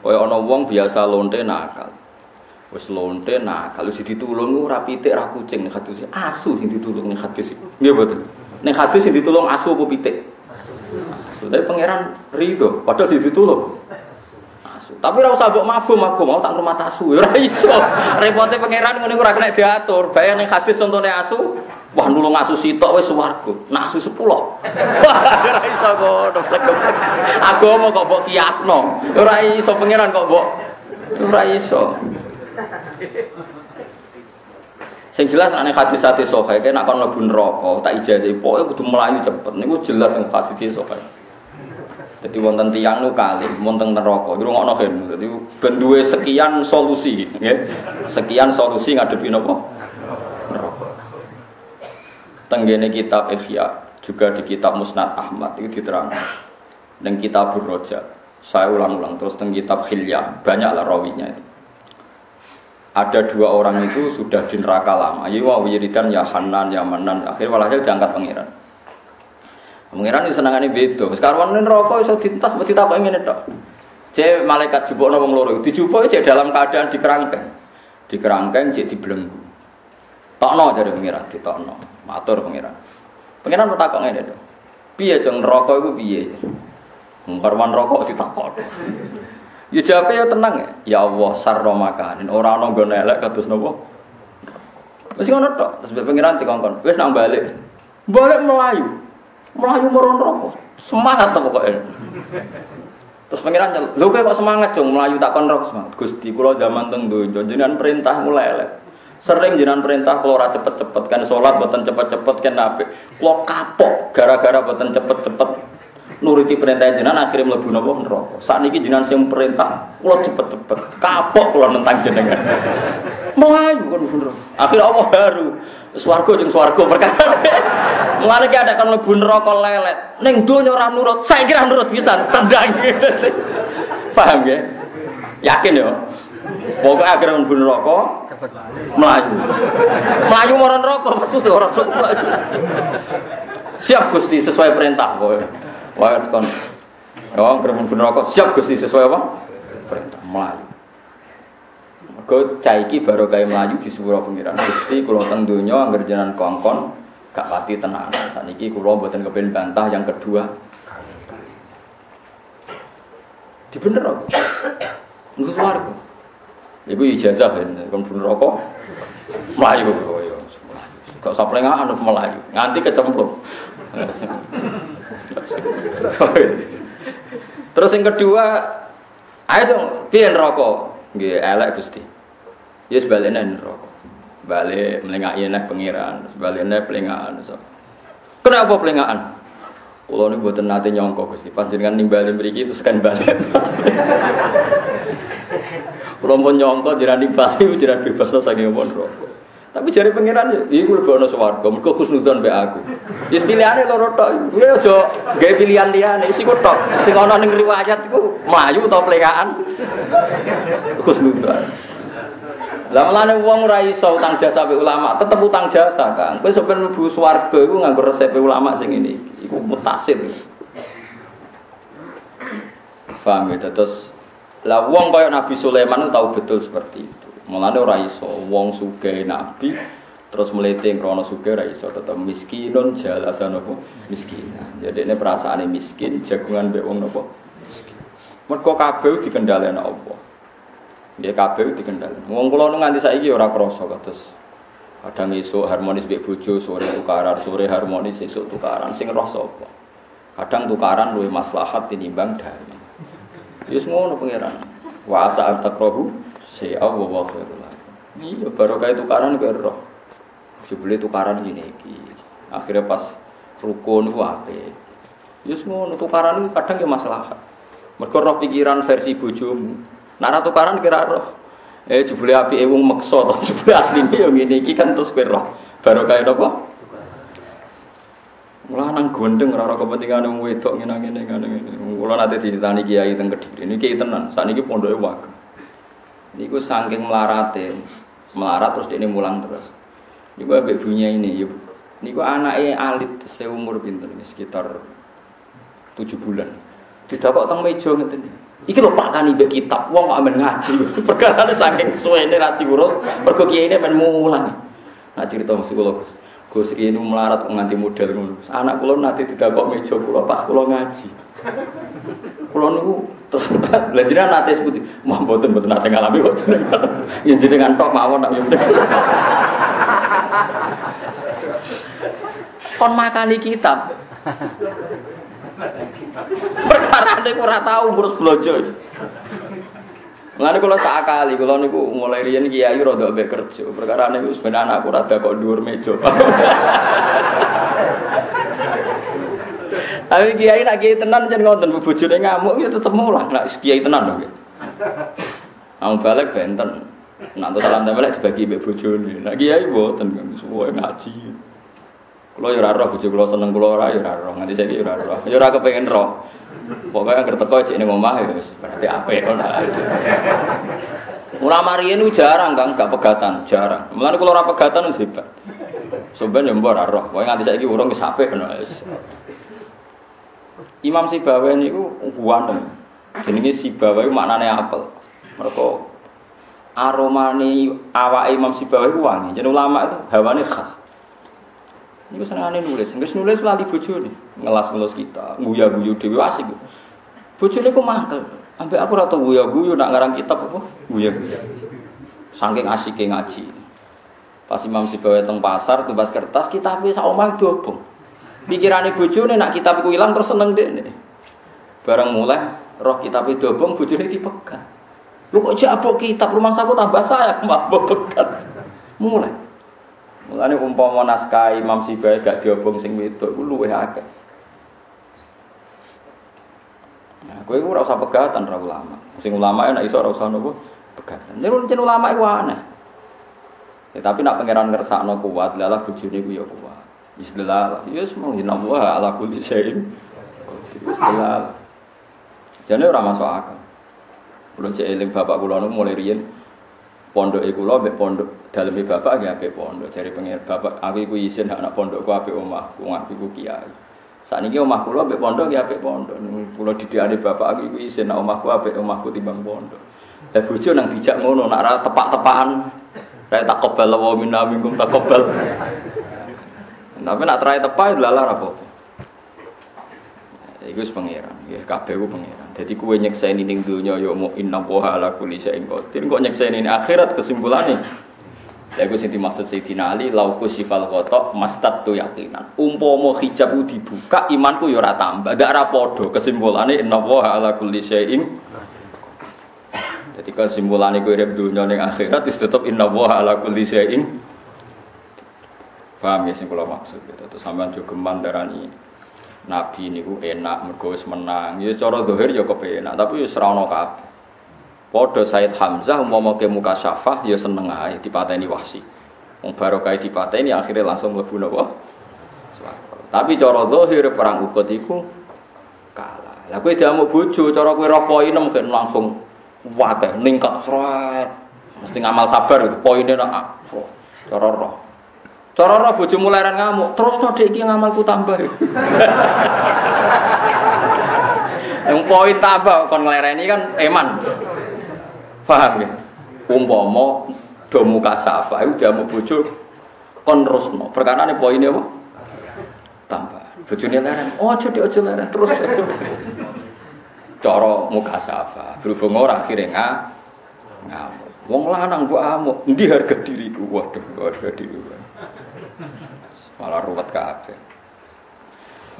Kaya ana wong biasa lonte nakal. Wis lonte nakal wis ditulung ora pitik ra kucing nek hadis asu sing ditulung ning hadis iki. Nggih mboten. Ning hadis sing ditulung asu apa pitik? Asu. Tapi pangeran rido padahal sing ditulung asu. Tapi ora usah mbok aku mau tak rumah asu ora iso. Repote pangeran ngene ora kena diatur. Bayang ning hadis contone asu Wah nulung asu sitok wis swarga, nak asu 10. Ora iso ngono. Agama kok mbok kiasno. Ora iso pangeran kok mbok ora iso. Sing jelas aneh hadis sate sohe, kayak nak kon mlebu neraka, tak ijazahi pokoke kudu melayu cepet. Niku jelas yang hadis sohe. Jadi wonten tiang nu kali, wonten neraka. Iku ngono kan. Jadi ben sekian solusi. Sekian solusi ngadepi napa? Tenggene kitab Ihya juga di kitab Musnad Ahmad itu diterangkan. Dan kitab Roja. Saya ulang-ulang terus teng kitab Hilya, banyaklah rawinya itu. Ada dua orang itu sudah di neraka lama. Ya wa wiridan ya Hanan ya Manan. Akhirnya walhasil diangkat pangeran. Pangeran itu senangane beda. Sekarang neraka iso dientas mesti tak ngene tok. Cek malaikat jupukno wong loro. Dijupuk cek dalam keadaan di kerangkeng. Di kerangkeng cek dibelenggu. Tokno dari pangeran, ditokno. Matur pangeran. Pangeran mau takok ngene to. Piye jeng neraka iku piye? Karwan rokok ditakok. Ya jawabnya ya tenang ya. Ya Allah sarro makanin. Orang orang gak nelek kados nopo. Wis ngono tok. Terus pengiran dikongkon. Wis nang balik. Balik melayu. Melayu meron rokok. Semangat tuh pokoknya. Terus pengiran lho kok semangat dong melayu tak kon rokok semangat. Gusti kula zaman teng jenengan perintah mulai elek. Sering jenengan perintah kalau ora cepet-cepet kan sholat boten cepet-cepet kan apik. Kula kapok gara-gara boten cepet-cepet nuruti perintah jenengan akhirnya mlebu napa neraka. Sakniki jenengan sing perintah kula cepet-cepet kapok kula nentang jenengan. Melayu kan bener. Akhirnya Allah baru swarga jeung swarga perkara. Mulane ki ada kan mlebu neraka lelet. Ning donya ora nurut, saya kira nurut bisa tendang. Paham ya? Yakin ya? Pokoknya akhirnya mlebu neraka melayu. Melayu marang neraka maksudnya orang Siap Gusti sesuai perintah pokoknya. Wah, kon. Ya, kerem bener kok siap Gusti sesuai apa? Perintah melayu. Mergo caiki baru kaya melayu di sepuro pengiran. Gusti kula teng donya angger jenengan kongkon gak pati tenan. Saniki kula mboten kepen bantah yang kedua. Di bener kok. Engko swarga. Ibu ijazah ya, kon bener kok. Melayu kok ya. Kok saplengan melayu, nganti kecemplung. Terus yang kedua, ayo dong, piye rokok, Nggih, elek Gusti. Ya sebaliknya neraka. Balik melengaki nek pangeran, sebaliknya pelengahan. Kenapa pelengahan? Kulo ini buatan nate nyongkok Gusti. Pas jenengan nimbalin mriki terus kan balik. Kulo pun nyongkok jenengan nimbali jenengan bebas saking pun rokok. Tapi jari pangeran ya, iku lebih ono swarga, mergo khusnudzon mbek aku. Ya pilihane loro tok. Kowe aja gawe pilihan liyane, isi kok tok. Sing ana ning riwayat iku mlayu utawa plekaan. Khusnudzon. Lah mulane wong ora iso utang jasa be ulama, tetep utang jasa, Kang. Kowe sampeyan mlebu swarga iku nganggo resep ulama sing ini. Iku mutasir. Paham ya, terus lah wong kaya Nabi Sulaiman tahu betul seperti itu. Mulane ora iso wong sugih nabi terus melete krono sugih ora iso tetep miskinun jalasan apa miskin. Jadi ini perasaane miskin jagungan mbek wong napa miskin. Mergo kabeh dikendhaleni apa? Nggih kabeh dikendhaleni. Wong kula nganti saiki ora krasa kados kadang esuk harmonis mbek bojo, sore tukaran, sore harmonis esuk tukaran sing roh sapa? Kadang tukaran luwih maslahat tinimbang damai. Wis ngono pangeran. Wa asa antakrohu Si Allah wa khairul Iya, baru kayak tukaran ke roh. Jebule tukaran gini iki. Akhirnya pas rukun itu apa? Ya semua tukaran itu kadang ya masalah. Mereka roh pikiran versi bojomu. Nara tukaran kira roh. Eh jebule api ewung mekso to. Jebule asline yo ngene iki kan terus kowe roh. Baru kayak apa? Mula nang gondeng ora kepentingan wong wedok ngene-ngene ngene-ngene. Kula nate diceritani kiai teng Kediri. Niki tenan. Saniki pondoke wae. Niku saking melarate, melarat terus ini mulang terus. Niku abek bunyi ini, yuk. Niku anaknya alit seumur pinter, sekitar tujuh bulan. Tidak kok teng meja ngeten. Iki lho Pak ibe kitab, wong kok amen ngaji. Perkara saking suwene ra diurus, mergo kiai ini men mulang. Nah cerita. Gus ini melarat nganti model ngono. Anak kula nanti tidak kok meja kula pas kula ngaji. Kula niku terus lha jenengan nate sebuti, mah mboten mboten nate ngalami kok jenengan. Ya jenengan tok mawon nak kon makani kitab. Perkara nek ora tau ngurus blojo. Mulane kula tak akali, kula niku mulai riyen kiai rada mbek kerja. Perkara niku sebenarnya anakku rada kok dhuwur meja. Tapi kiai nak kiai tenan jan ngoten bojone ngamuk ya tetep mulang. Nak kiai tenan lho. Ang balik benten. Nak tuh salam tempel dibagi mbek bojone. Nak kiai mboten suwe ngaji. Kula ya ora roh bojo kula seneng kula ora ya ora roh. Nganti saiki ya ora roh. Ya ora kepengin roh. Pokoknya agar teko cek ning omah ya berarti apik ngono. Ulama riyen jarang Kang, gak pegatan, jarang. Mulane kula ora pegatan wis hebat. Sampeyan ya mbok ora roh. Pokoke nganti saiki urung wis apik ngono wis. Imam Sibawa niku wonten. Jenenge Sibawa iku maknane apel. Mereka aromane awake Imam Sibawa iku wangi. Jeneng ulama itu hawane khas. Niku senengane nulis, wis nulis lali bojone, ngelas-ngelas kita, guya-guyu dhewe asik. Bojone ku mangkel. Ambek aku ora tau guya-guyu nak ngarang kitab apa? Guya-guyu. Saking asike ngaji. Pas Imam Sibawa teng pasar tumbas kertas, kitab wis sak omah dobong. Pikirane bojone nak kitab iku ilang terus seneng dene. Barang mulai roh kitab itu dobong bojone dipegang. Lu kok jabok kitab rumah saku tambah sayang mah bebekat. Mulai. Mulane umpama naskah Imam Sibai gak diobong sing wedok iku luwih akeh. Nah, kowe ora usah pegatan ra ulama. Sing ulama nek iso ora usah nopo pegatan. Nek jen ulama iku aneh. Ya, tapi nak pangeran ngersakno kuat, lalah bojone ku ya kuat. Istilah, ya semua wa ala kulli syai'in. Istilah. Jane ora masuk akal. Kulo cek eling bapak kula mulai riyen pondok iku lho mbek pondok daleme bapak nggih apik pondok. Jare pengen bapak aku iku isin anak pondokku apik omahku, aku iku kiai. Sakniki omah kula mbek pondok nggih apik pondok. Kula didikane bapak aku iku isin nek omahku apik omahku timbang pondok. Lah bojo nang dijak ngono nak ra tepak-tepakan. Kayak tak kobel wa minna tak kobel. Tapi nak terai tepak lalar apa? Iku pangeran, ya kabeh ku pangeran. Jadi kue ini dunia yo mau inna poha ala kuli syai'in qadir. Kok nyeksain ini akhirat kesimpulannya. Ya gue sing dimaksud Sayyidina Ali lauku sifal kotok mastat tu yakinan. Umpomo hijab dibuka imanku yo ora tambah. Gak ora padha kesimpulannya inna poha ala kuli syai'in Jadi kesimpulannya gue hidup dunia ning akhirat itu tetap inna poha ala kuli syai'in Paham ya sing kula maksud gitu. Terus sampean juga mandarani Nabi niku enak mergo wis menang. Ya cara zahir ya kepenak, tapi wis ora ono kabeh. Padha Said Hamzah umpama muka syafah ya seneng ae dipateni wahsi. Wong barokah dipateni akhirnya langsung mlebu napa? Tapi cara zahir perang Uhud iku kalah. Lah kowe diamuk bojo, cara kowe poin mungkin langsung wae ningkat sret. Mesti ngamal sabar poinnya nak cara roh. Roh bojo muleran ngamuk, terus no dek iki ngamalku tambah. Yang poin tambah kon nglereni kan eman. Paham ya? Umpama do muka safa iku dia mau bojo kon terusno. Perkarane poinnya apa? Tambah. Bojone leren. Oh, aja dik aja leren terus. Cara muka safa, berhubung ora akhirnya ngamuk. Wong lanang gua amuk, endi harga diriku? Waduh, harga diriku malah ruwet kabeh.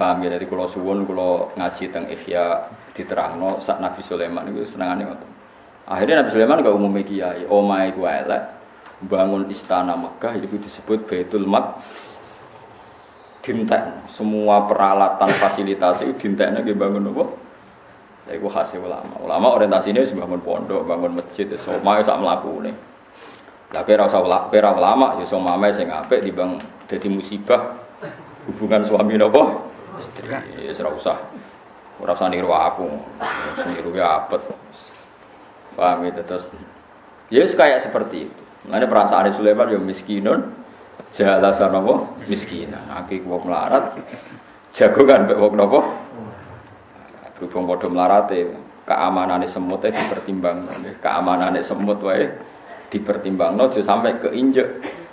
Paham ya dari kulo suwun kulo ngaji teng Ihya diterangno sak Nabi Sulaiman itu senengane ngoten. Akhirnya Nabi Sulaiman gak umum kiai, omahe ku elek bangun istana Mekah itu disebut Baitul Mak dintek semua peralatan fasilitas itu dinteknya dia bangun apa? Ya itu hasil ulama. Ulama orientasinya sih bangun pondok, bangun masjid, semua sak melaku nih. Tapi rasa ulama, ulama ya semua sing apik dibang jadi musibah hubungan suami nopo? Istri. Ya ora usah. Ora usah niru aku. Niru ya apet paham itu terus. Ya kayak seperti itu. Mana perasaan Sulaiman ya miskinun. Jalasan nopo miskinan. Aki wong melarat. Jagongan mbek wong nopo? Berhubung padha melarate keamanannya semut itu dipertimbang keamanannya semut wae dipertimbang no sampai keinjek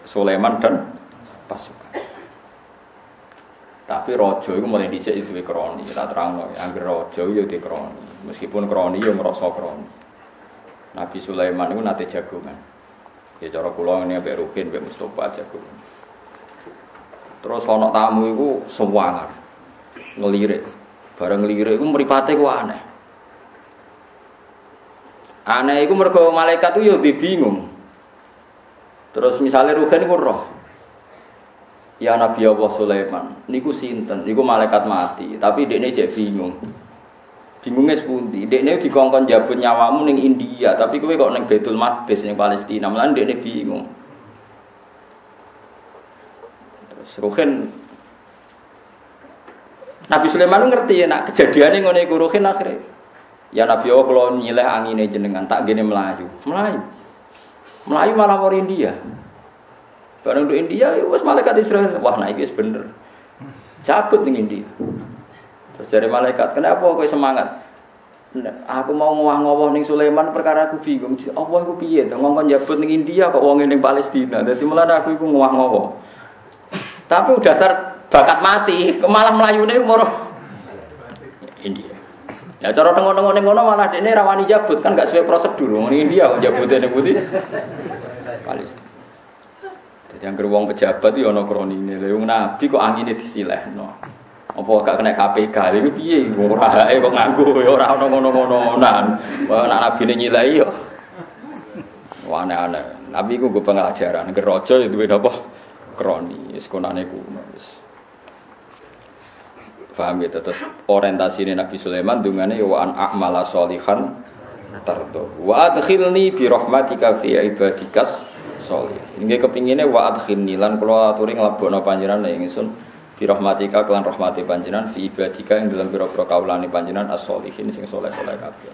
Sulaiman dan pasukan. Tapi rojo itu mulai dicek itu kroni, kita terang loh. Angger rojo itu di kroni, meskipun kroni ya merasa kroni. Nabi Sulaiman itu nanti jagungan. Ya cara pulau ini sampai Rukin, sampai Mustafa jagungan. Terus ana tamu iku sewangar. Ngelirik. Bareng ngelirik iku mripate ku aneh. Aneh iku mergo malaikat tuh yo bingung. Terus misalnya Ruhen iku roh. Ya Nabi Allah Sulaiman, niku sinten? Niku malaikat mati, tapi dekne cek bingung. Bingungnya sepundi. Dekne dikongkon jabut nyawamu ning India, tapi kowe kok ning Baitul Maqdis ning Palestina. Malah dekne bingung. Terus Ruhen Nabi Sulaiman ngerti ya nak kejadian ngono iku Ruhen akhirnya. Ya Nabi Allah kalau nyileh angine jenengan tak gini melayu, melayu, melayu malah mau India. Barang di India, ya wes malaikat Israel, wah naik wes bener, cabut nih India. Terus dari malaikat, kenapa kau semangat? Aku mau ngowah-ngowah ning Sulaiman perkara aku bingung. Allah aku piye to ngomong jabut ning India kok wong ning Palestina. Dadi malah aku iku ngowah-ngowah. Tapi udah dasar bakat mati, malah melayune umur India. Ya cara tengok-tengok ning ngono malah dene rawani jabut kan gak sesuai prosedur. Ning India kok jabute ning putih. Palestina. Jadi yang gerbong pejabat itu ono kronine. Lha nabi kok angine disilehno. Apa gak kena KPK iku piye? Ora hae kok nganggo ya ora ono ngono-ngononan. Wah nak nabi nyilai yo. Wah aneh-aneh. Nabi ku gue pengajaran, gerojo itu beda apa? Kroni, wis konane kuno wis. Paham ya terus orientasi ini Nabi Sulaiman dungane ya an a'mala sholihan tardo. Wa adkhilni bi rahmatika fi ibadikas sholih. Ini kepinginnya wa adkhilni lan kula aturi nglebono panjenengan ing ingsun bi rahmatika kelan rahmati panjenengan fi ibadika ing dalam pira-pira kaulane panjenengan as-sholihin sing saleh-saleh kabeh.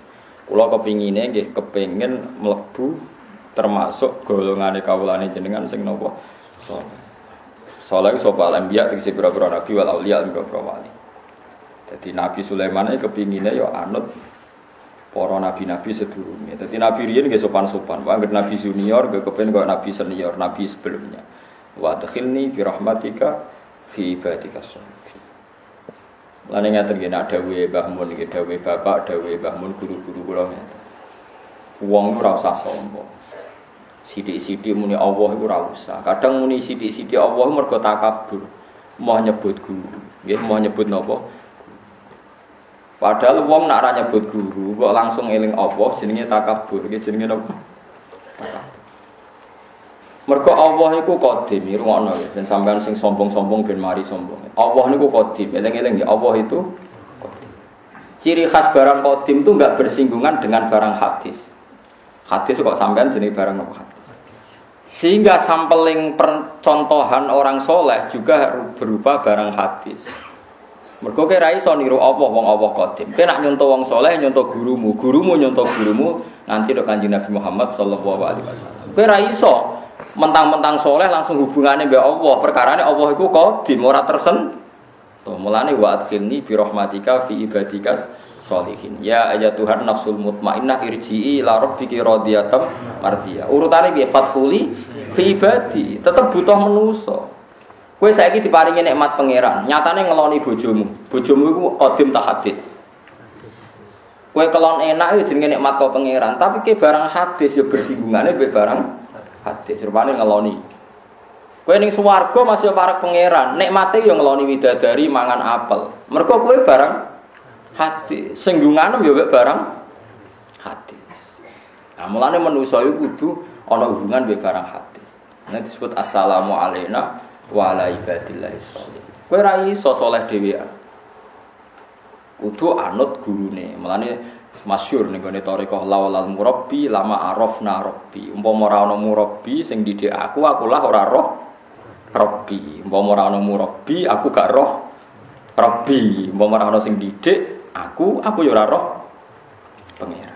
Kula kepingine nggih kepengin mlebu termasuk golongane kaulane jenengan sing napa saleh. Saleh sapa alambiya tegese pira-pira nabi wal pira-pira wali. Jadi Nabi Sulaiman ini kepinginnya ya anut para nabi-nabi sedurungnya. Jadi Nabi Rian gak sopan-sopan. Wah, Nabi junior gak kepengen gak Nabi senior, Nabi sebelumnya. Wa takhilni bi rahmatika fi ibadika sholihin. Lan ngaten nggih nak dawuhe Mbah Mun nggih dawuhe bapak, dawuhe Mbah Mun guru-guru kula ngeten. Wong ora sombong. Sidik-sidik muni Allah iku ora. Kadang muni sidik-sidik Allah mergo takabur. Mau nyebut guru. Nggih, mau nyebut napa? Padahal wong nak ra nyebut guru, kok langsung eling Allah jenenge takabur, iki jenenge? Takabur. Mergo Allah iku qadim, rungokno ya, ben sampean sing sombong-sombong ben mari sombong. Allah niku qadim, eling-eling ya Allah itu. Ciri khas barang qadim itu enggak bersinggungan dengan barang hadis. Hadis kok sampean jenenge barang apa hadis. Sehingga sampling percontohan orang soleh juga berupa barang hadis. Mergo kira iso niru Allah wong Allah qadim. Kowe nak nyontoh wong soleh nyontoh gurumu, gurumu nyontoh gurumu nanti do Kanjeng Nabi Muhammad sallallahu alaihi wasallam. Kowe ra iso mentang-mentang soleh langsung hubungannya mbek Allah. Perkarane Allah iku qadim ora tersen. Tuh mulane wa adkhilni bi rahmatika fi ibadikas solihin. Ya ayat Tuhan nafsul mutmainnah irji'i ila rabbiki radiyatan mardiyah. Urutane piye? Fathuli fi ibadi. Tetep butuh menuso. Kue saiki diparingi nikmat pangeran, nyatane ngeloni bojomu. Bojomu iku qadim tak hadis. Kue kelon enak itu jenenge nikmat kau pangeran, tapi ke barang hadis ya bersinggungannya be barang hadis. Rupane ngeloni. Kue ning swarga masih para pangeran, nikmate yo ngeloni widadari mangan apel. Mergo kue barang hadis, singgungan yo barang hadis. Nah, mulane manusa iku kudu ana hubungan be barang hadis. Nah disebut assalamu alaina wa ala ibadillahi sholih. Kowe ra iso saleh dhewean. Kudu anut gurune. Mulane masyhur ning gone thariqah lawal murabbi lama arafna rabbi. Umpama ora ana murabbi sing didik aku, aku lah ora roh rabbi. Umpama ora ana murabbi, aku gak roh rabbi. Umpama ora ana sing didik aku, aku ya ora roh pengira.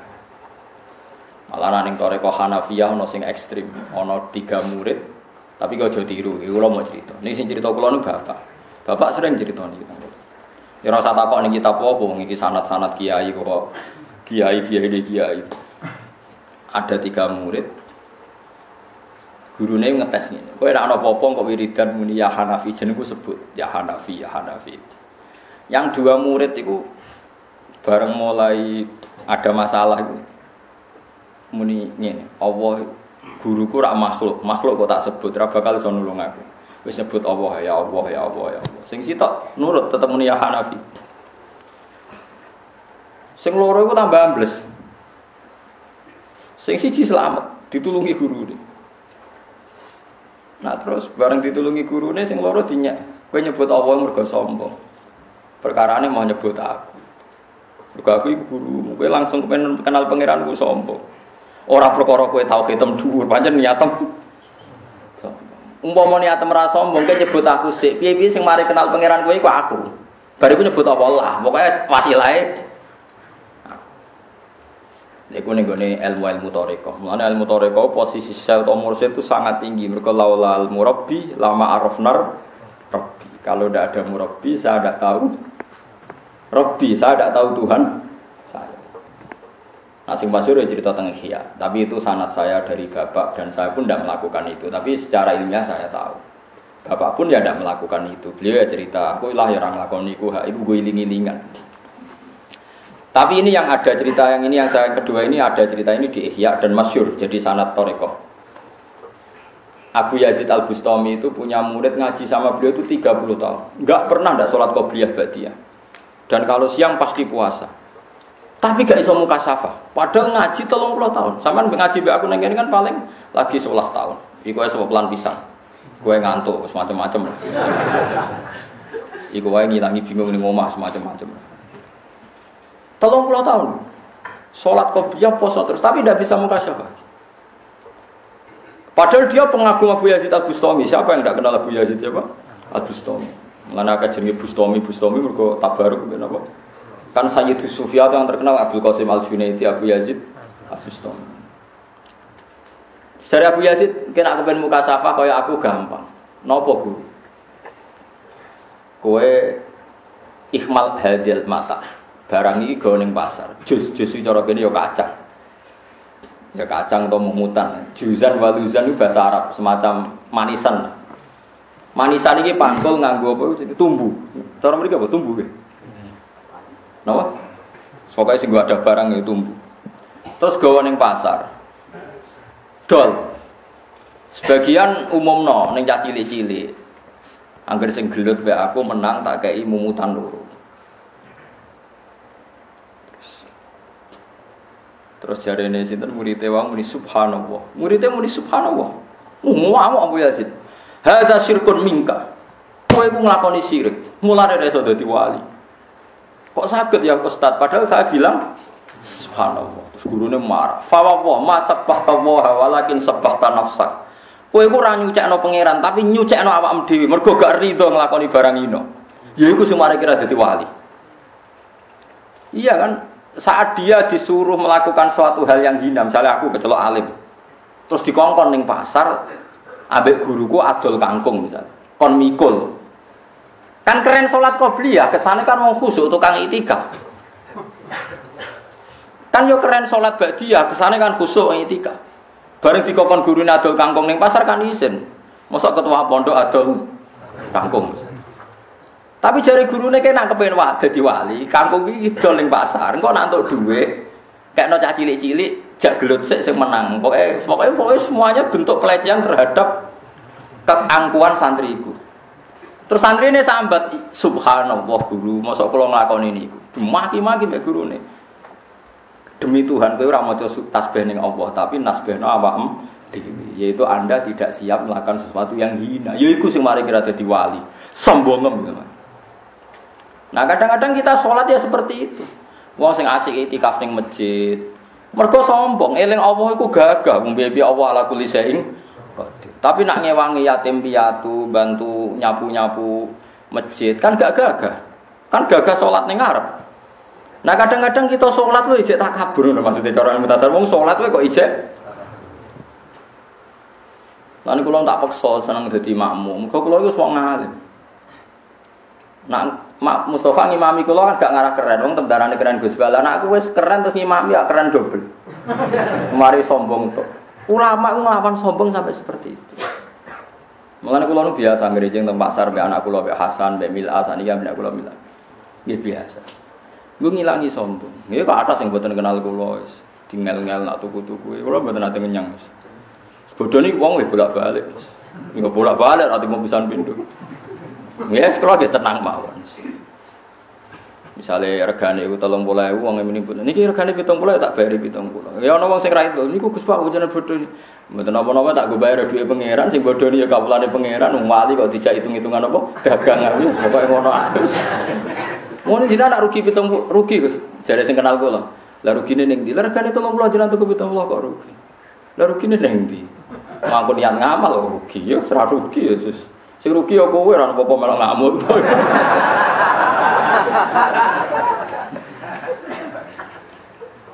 Malah ning thariqah Hanafiyah ana sing ekstrim, ana tiga murid tapi kau jadi tiru, itu lo mau cerita. Ini sing cerita kulo nu bapak. Bapak sering cerita nih kita. Ya rasa takut nih kita apa, nih sanat-sanat kiai kok kiai kiai di kiai. Ada tiga murid. Gurunya ngetes nih. Kau anak popong kok wiridan muni ya Hanafi jenengku sebut ya Hanafi ya Hanafi. Yang dua murid itu bareng mulai ada masalah itu muni ini Allah guruku rak makhluk, makhluk kok tak sebut, ora bakal iso nulung aku. Wis nyebut Allah ya Allah ya Allah ya Allah. Sing sitok nurut tetep muni ya Hanafi. Sing loro iku tambah ambles. Sing siji selamat, ditulungi guru ini. Nah terus bareng ditulungi guru ini, sing loro dinyak. Kowe nyebut Allah mergo sombong. Perkara ini mau nyebut aku. Mergo aku iku guru, kowe langsung kepen kenal pangeranku sombong. Ora perkara kowe tau hitam dhuwur, pancen niatem. Umpama niatem ra sombong, kowe nyebut aku sik. Piye-piye sing mari kenal pangeran kowe iku aku. Bariku nyebut Allah lah, pokoknya wasilahe Iku nih gue ilmu ilmu toreko. Mulanya ilmu toreko posisi sel atau mursyid itu sangat tinggi. Mereka laula al murabbi lama arafnar rabbi. Kalau tidak ada murabbi, saya tidak tahu. Rabbi, saya tidak tahu Tuhan saya. Nasing Masyur ya cerita tentang Ihya. Tapi itu sanat saya dari bapak dan saya pun tidak melakukan itu. Tapi secara ilmiah saya tahu. Bapak pun ya tidak melakukan itu. Beliau ya cerita, aku lah yang melakukan itu, itu gue iling-ilingan. Tapi ini yang ada cerita yang ini yang saya kedua ini ada cerita ini di Ihya dan Masyur jadi sanat Toreko. Abu Yazid Al Bustami itu punya murid ngaji sama beliau itu 30 tahun. Enggak pernah enggak sholat qobliyah dia. Dan kalau siang pasti puasa. Tapi gak iso muka syafa. Padahal ngaji telung puluh tahun. Sama ngaji be aku nengin kan paling lagi 11 tahun. Iku aja pelan pisang. Gue ngantuk semacam-macam. Iku wae ngilangi bingung ning omah semacam-macam. Tolong puluh tahun. Sholat kopiah poso terus, tapi tidak bisa mukasyafah. Padahal dia pengagum Abu Yazid Al Bustami. Siapa yang tidak kenal Abu Yazid siapa? Al Bustami. Mana jadi Bustami Bustami mereka tabaruk kenapa? Kan Sayyid Sufyan yang terkenal Abdul Qasim Al Junaidi Abu Yazid Al Bustami. Dari Abu Yazid, kena aku pengen muka safa kaya aku gampang. Nopo guru? Kue ikhmal hadil mata barang ini gawe ning pasar. Jus jus cara kene ya kacang. Ya kacang atau mumutan. Juzan waluzan itu bahasa Arab semacam manisan. Manisan ini pangkul nganggo apa tumbuh. Cara mereka apa tumbuh? Napa? Pokoknya sing ada barang itu tumbuh. Terus gawe ning pasar. Dol. Sebagian umum no, neng cah cilik-cilik. Angger sing gelut aku menang tak kei mumutan loro. Terus jari ini sinten muridnya wong muni subhanallah. Muridnya muni subhanallah. Mau mau Abu Yazid. Hada syirkun minka. Kowe iku nglakoni syirik. Mulane iso dadi wali. Kok sakit ya Ustaz? Padahal saya bilang subhanallah. Terus gurunya marah. Fawwah ma sabbahta wa walakin sabbahta nafsak. Kowe iku ora nyucekno pangeran tapi nyucekno awakmu dhewe. Mergo gak rido nglakoni barang ino. Ya sing mari kira dadi wali. Iya kan? saat dia disuruh melakukan suatu hal yang hina, misalnya aku kecelok alim, terus dikongkon ning pasar, ambek guruku adol kangkung misalnya, kon mikul, kan keren sholat qobliyah, ke sana kan mau khusuk tukang itikaf, kan yo keren sholat ba'diyah, ke sana kan khusuk itikaf, bareng dikongkon guru adol kangkung ning pasar kan izin, mosok ketua pondok adol kangkung. Tapi jari gurune kena kepen wak dadi wali, kangkung iki ning pasar, engko nak entuk dhuwit, kekno cilik-cilik, jak gelut sik sing menang. Pokoke pokoke pokoke semuanya bentuk pelecehan terhadap keangkuhan santriku. Terus santri ini sambat, subhanallah guru, masa kalau ngelakon ini, maki-maki mbak guru ini. Demi Tuhan, kowe ora maca tasbih ning Allah, tapi awakmu dewi. Yaitu Anda tidak siap melakukan sesuatu yang hina. Yaiku sing mari kira dadi wali. Sombongem gitu. Nah kadang-kadang kita sholat ya seperti itu. Wong sing asik itikaf ning masjid. Mergo sombong, eling Allah iku gagah, piye Allah ala kulli Tapi nak ngewangi yatim piatu, bantu nyapu-nyapu masjid kan gak gagah. Kan gagah sholat ning ngarep. Nah kadang-kadang kita sholat lu ijek tak kabur maksudnya cara ilmu tasawuf wong sholat kok ijek Lalu kalau tak paksa seneng jadi makmum, kau kalau itu semua ngalim. Nak Mak Mustafa ngimami kula kan gak ngarah keren, wong tentarane keren Gus Bala. Anak aku wis keren terus ngimami ya keren dobel. Mari sombong tuh. Ulama ku nglawan sombong sampai seperti itu. Mulane kula nu biasa ngerejeng teng pasar mbek anak kula mbek Hasan, mbek Mila, saniki mbek kula Mila. Nggih biasa. Gue ngilangi sombong. Nggih kok atas yang mboten kenal kula wis dingel-ngel nak tuku-tuku. Kula mboten ate ngenyang. Bodoh niku wong wis bolak-balik. Enggak bolak-balik ati mau pisan pindho. Ya sekolah dia tenang mawon. Misalnya regane tolong boleh uang yang menipu. Niki regane pitung pulau tak bayar pitung pulau. Ya ono wong sing ra itu. Niku Gus Pak wujudnya bodoh. Mboten napa-napa tak gue bayar duit pangeran sing bodoh ya kapulane pangeran wong kok dijak hitung-hitungan apa dagangan wis pokoke ngono. Ngono dina nak rugi pitung rugi Gus. Jare sing kenal kula. Lah rugine ning ndi? Lah regane 30 jenengan tuku pitung kok rugi. Lah rugine ning ndi? Mangko niat ngamal rugi ya ora rugi ya sus. Sing rugi ya kowe ora apa-apa malah ngamuk.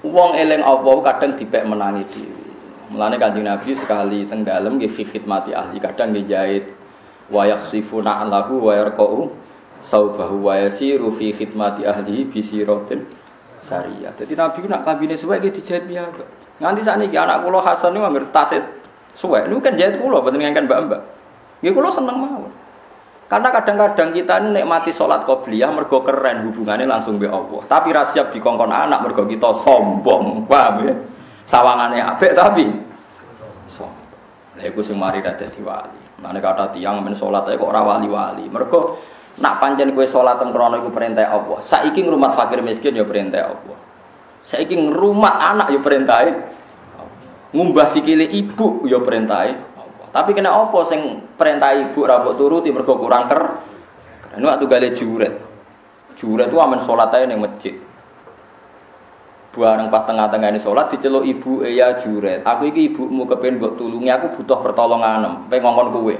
Wong eling apa kadang dipek menangi dhewe. Mulane Kanjeng Nabi sekali teng dalem nggih khidmati ahli kadang nggih jahit wa yakhsifuna alahu wa yarqau saubahu wa yasiru fi khidmati ahli bi siratin sariyah. Dadi Nabi nak kabine suwe nggih dijahit piye. Nganti sakniki anak kula Hasan niku anggere tasit suwe niku kan jahit kula mboten kan mbak-mbak. Nggih kula seneng mawon. Karena kadang-kadang kita ini nikmati sholat qobliyah mergo keren hubungannya langsung be Allah. Tapi rasiap dikongkon anak mergo kita sombong, paham ya? Sawangannya apik tapi sombong. Lah iku sing mari dadi wali. Mane kata tiang men sholat kok ora wali-wali. Mergo nak pancen kowe sholat teng krono iku perintah Allah. Saiki ngrumat fakir miskin ya perintah Allah. Saiki ngrumat anak ya perintah Ngumbah sikile ibu ya perintah tapi kena apa sing perintah ibu rambut turuti mergo kurang ker. Ini waktu gale juret. Juret itu aman sholat aja ning masjid. Buareng pas tengah-tengah ini sholat diceluk ibu e ya juret. Aku iki ibumu kepen buat tulungi aku butuh pertolongan. Pengen ngongkon kue.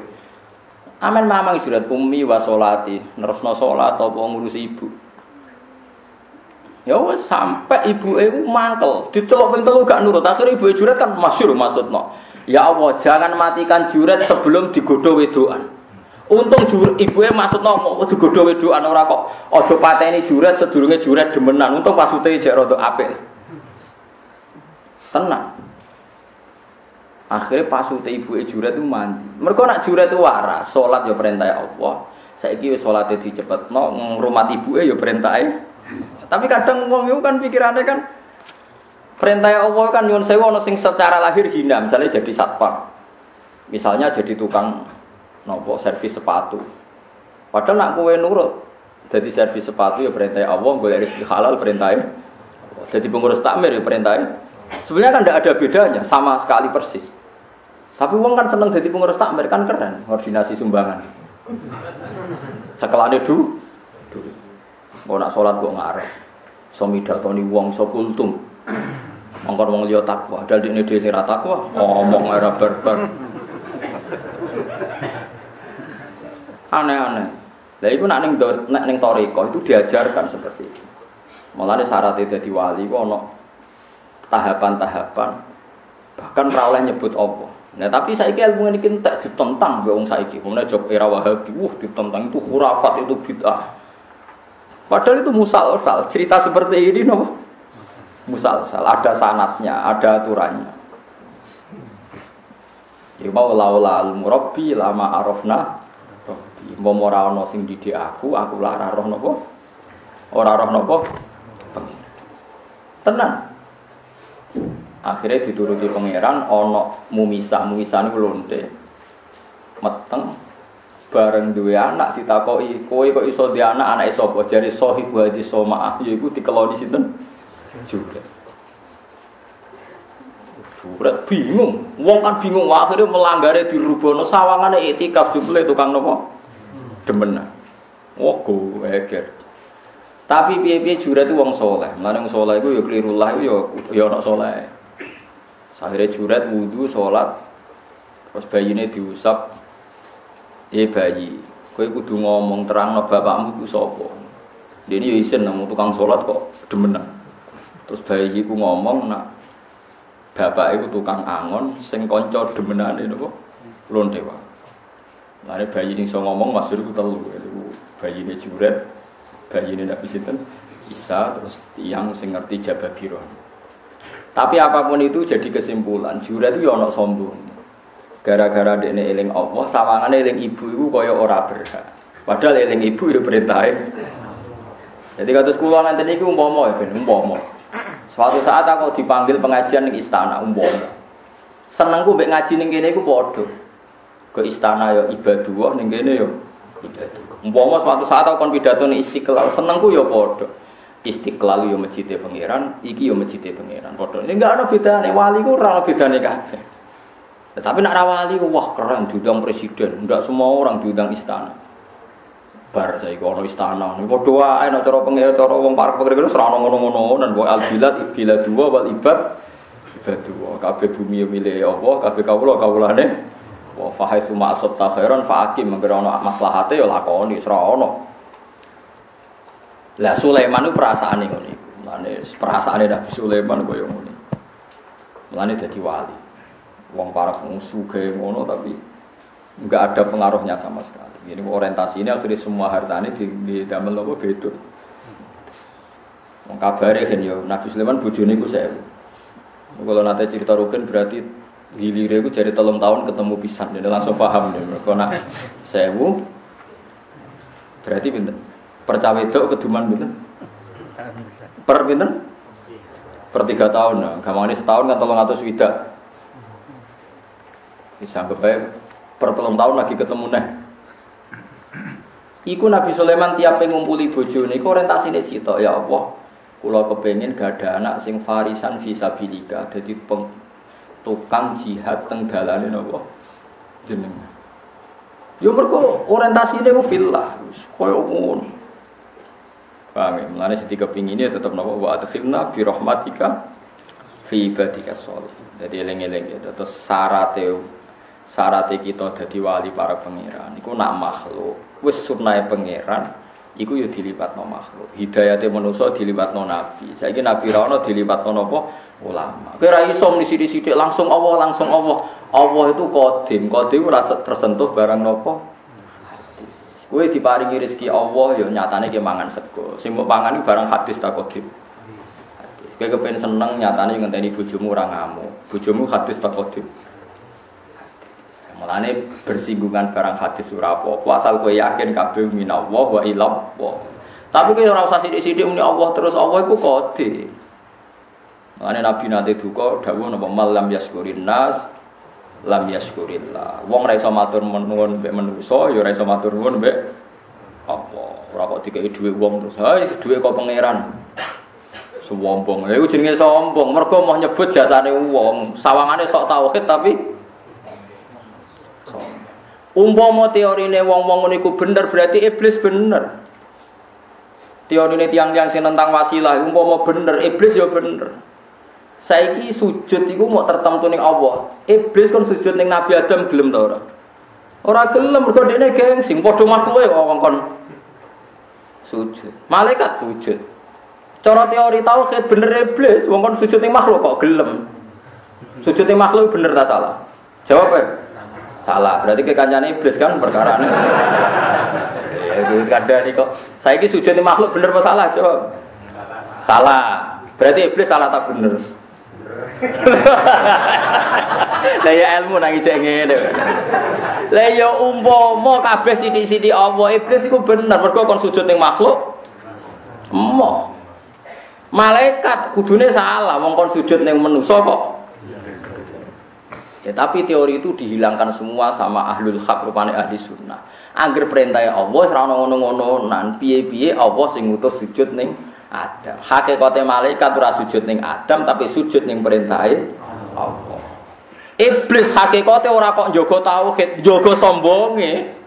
Amin mamang juret umi wa sholati. Nerusno sholat apa ngurusi ibu. Ya sampai ibu e mangkel. Diceluk ping telu gak nurut. Akhirnya ibu e juret kan masyur maksudnya. Ya Allah, jangan matikan juret sebelum digodo wedoan. Untung jur, ibunya maksud mau digodo wedoan ora kok ojo pateni juret sedurunge juret demenan. Untung pasute jek rada apik. Tenang. Akhirnya pasute ibu juret itu mandi. Mereka nak juret itu waras, sholat ya perintah Allah. Saiki wis salate dicepetno, ngrumat ibuke ya perintah Tapi kadang itu kan pikirannya kan Perintah Allah kan nyuwun sewu ana sing secara lahir hina, misalnya jadi satpam. Misalnya jadi tukang nopo servis sepatu. Padahal nak kowe nurut jadi servis sepatu ya perintah Allah, golek rezeki halal perintah Jadi pengurus takmir ya perintah Sebenarnya kan tidak ada bedanya, sama sekali persis. Tapi uang kan seneng jadi pengurus takmir kan keren, koordinasi sumbangan. Sekelane du, mau nak sholat gue ngarep, so midatoni uang so kultum. Mongkon wong liya takwa, dal dene dhewe sing ra takwa, ngomong ora barbar. Aneh-aneh. Lah iku nak ning nek ning toriko itu diajarkan seperti itu. Mulane syarat dadi wali ku ana tahapan-tahapan bahkan ra oleh nyebut apa. Nah tapi saiki ilmu ini tak ditentang mbek wong saiki. Kemudian jok era Wahabi, wah ditentang itu khurafat itu bid'ah. Padahal itu musal-sal. Cerita seperti ini nopo musalsal, ada sanatnya, ada aturannya. Ya mau laula al murabbi lama arafna rabbi. Mau ora ana sing didik aku, aku lara roh napa? Ora roh napa? Tenang. Akhirnya dituruti pangeran ana mumisa, mumisa niku lonte. Meteng bareng duwe anak ditakoki, kowe kok iso di anak, anak sapa? Jare sahibu hadis somaah yaiku dikeloni sinten? Juga. Juret bingung, wong kan bingung, akhirnya melanggar di rubono sawangannya etikaf juga tukang nopo demenan. Wah, gue eger. Tapi piye-piye juret itu wong soleh, mana wong soleh itu ya keliru lah, ya ya nak soleh. Akhirnya juret wudhu, sholat, terus bayinya diusap, eh bayi, kue kudu ngomong terang no bapakmu itu sopo. Dia ini ya isin namu tukang sholat kok demenan. Terus bayi ku ngomong nak bapak itu tukang angon sing kanca demenane napa lonte wae. Lare bayi sing iso ngomong maksud iku telu. Bayi ini juret, ini Nabi Sinten Isa, terus tiang sing ngerti jababiron. Tapi apa pun itu jadi kesimpulan, juret itu ya ono sombong. Gara-gara dekne eling Allah, sawangane eling ibu itu kaya ora berhak. Padahal eling ibu ya perintah. Jadi kata sekolah nanti ini umpama ya, umpama. Suatu saat aku dipanggil pengajian di istana umpama. Senengku mbek ngaji ning kene iku padha. ke istana ya ibadah ning kene ya ibadah. Umpama suatu saat aku kon pidato ning Istiqlal senengku ya padha. Istiqlal ya masjidnya pangeran, iki ya masjidnya pangeran. Padha. Ini enggak ada bedane wali ku ora ana bedane kabeh. Tetapi nak rawali wah keren diundang presiden, enggak semua orang diundang istana. Bar saya ono istana, ini padha wae nek cara pengen cara wong parek pengen ono ngono-ngono dan wa al bilad bilad dua wal ibad ibad dua. Kabeh bumi ya milih Allah, kabeh kawula kawulane Wa fa haitsu ma asabta khairan fa akim mengkira ono maslahate ya lakoni ono. Lah Sulaiman itu ngono iku. Mulane perasaane Nabi Sulaiman koyo ngono. Mulane dadi wali. Wong para musuh ngono tapi nggak ada pengaruhnya sama sekali. Ini orientasi ini akhirnya semua hartanya di, di damel apa beda. Wong kabare kan yo Nabi Sulaiman bojone ku saya. Kalau nanti cerita rukin berarti Gilire itu jadi telung tahun ketemu pisan, jadi langsung paham deh. Mereka nak sewu, berarti pinter. Percawe itu keduman pinter. Per pinter? Per tiga tahun, nah. Ini setahun kan tolong atas wida. Bisa baik per telung tahun lagi ketemu nih. Iku Nabi Sulaiman tiap ngumpuli bojo niku orientasine sitok ya Allah. Kula kepengin gak ada anak sing farisan visabilika. Jadi peng, tukang jihad teng dalane napa jenengan yo mergo orientasine ku fillah koyo ngono paham ya mulane sing kepingine tetep napa wa adkhilna bi rahmatika fi ibadika sholih dadi eling-eling ya terus syarate syarate kita dadi wali para pangeran iku nak makhluk wis sunnahe pangeran iku yo dilipatno makhluk hidayate manusa dilipatno nabi saiki nabi ra dilipatno napa ulama. Kira iso di sithik langsung Allah, langsung Allah. Allah itu kodim, kodim rasa tersentuh barang nopo. Kue diparingi rezeki Allah, yo nyatane ki mangan sego. Sing mbok barang hadis tak kodim. Kue kepen seneng nyatane ngenteni bojomu ora ngamuk. Bojomu hadis tak kodim. Mulane bersinggungan barang hadis ora apa Asal yakin kabeh minallah wa ilallah. Tapi kowe ora usah sithik-sithik muni Allah terus Allah iku kodim. Mane Nabi nate duka dawuh napa malam yaskurin nas lam yaskurillah. Wong ra iso matur nuwun mbek manusa ya ora iso matur nuwun mbek apa. Ora kok dikeki dhuwit wong terus, "Hai, dhuwit kok pangeran." Sombong. Lha iku jenenge sombong, mergo mau nyebut jasane wong. Sawangane sok tauhid tapi Umpama teorine wong-wong niku bener berarti iblis bener. Teorine tiang-tiang sing tentang wasilah umpama bener, iblis ya bener. Saiki sujud iku mau tertentu ning Allah. Iblis kon sujud ning Nabi Adam gelem ta ora? Ora gelem mergo dekne gengsi, padha makhluke wong kon sujud. Malaikat sujud. Cara teori tauhid bener iblis, wong kon sujud ning makhluk kok gelem. Sujud ning makhluk bener ta salah? Jawab ya. Salah. Berarti kekancane iblis kan perkara ini. Itu kadang kok. Saiki sujud ning makhluk bener apa salah? Jawab. Salah. Berarti iblis salah tak bener. Lah ya ilmu nang ijek ngene. Lah ya umpama kabeh sithik-sithik Allah iblis iku bener mergo kon sujud ning makhluk. Emo. Malaikat kudune salah wong kon sujud ning manusa kok. Ya tapi teori itu dihilangkan semua sama ahlul haq rupane ahli sunnah. Angger perintah Allah ora ngono-ngono nan piye-piye Allah sing ngutus sujud ning Adam. Hakikate malaikat ora sujud ning Adam tapi sujud ning perintahe Allah. Iblis hakikate ora kok njogo tauhid, njogo sombonge.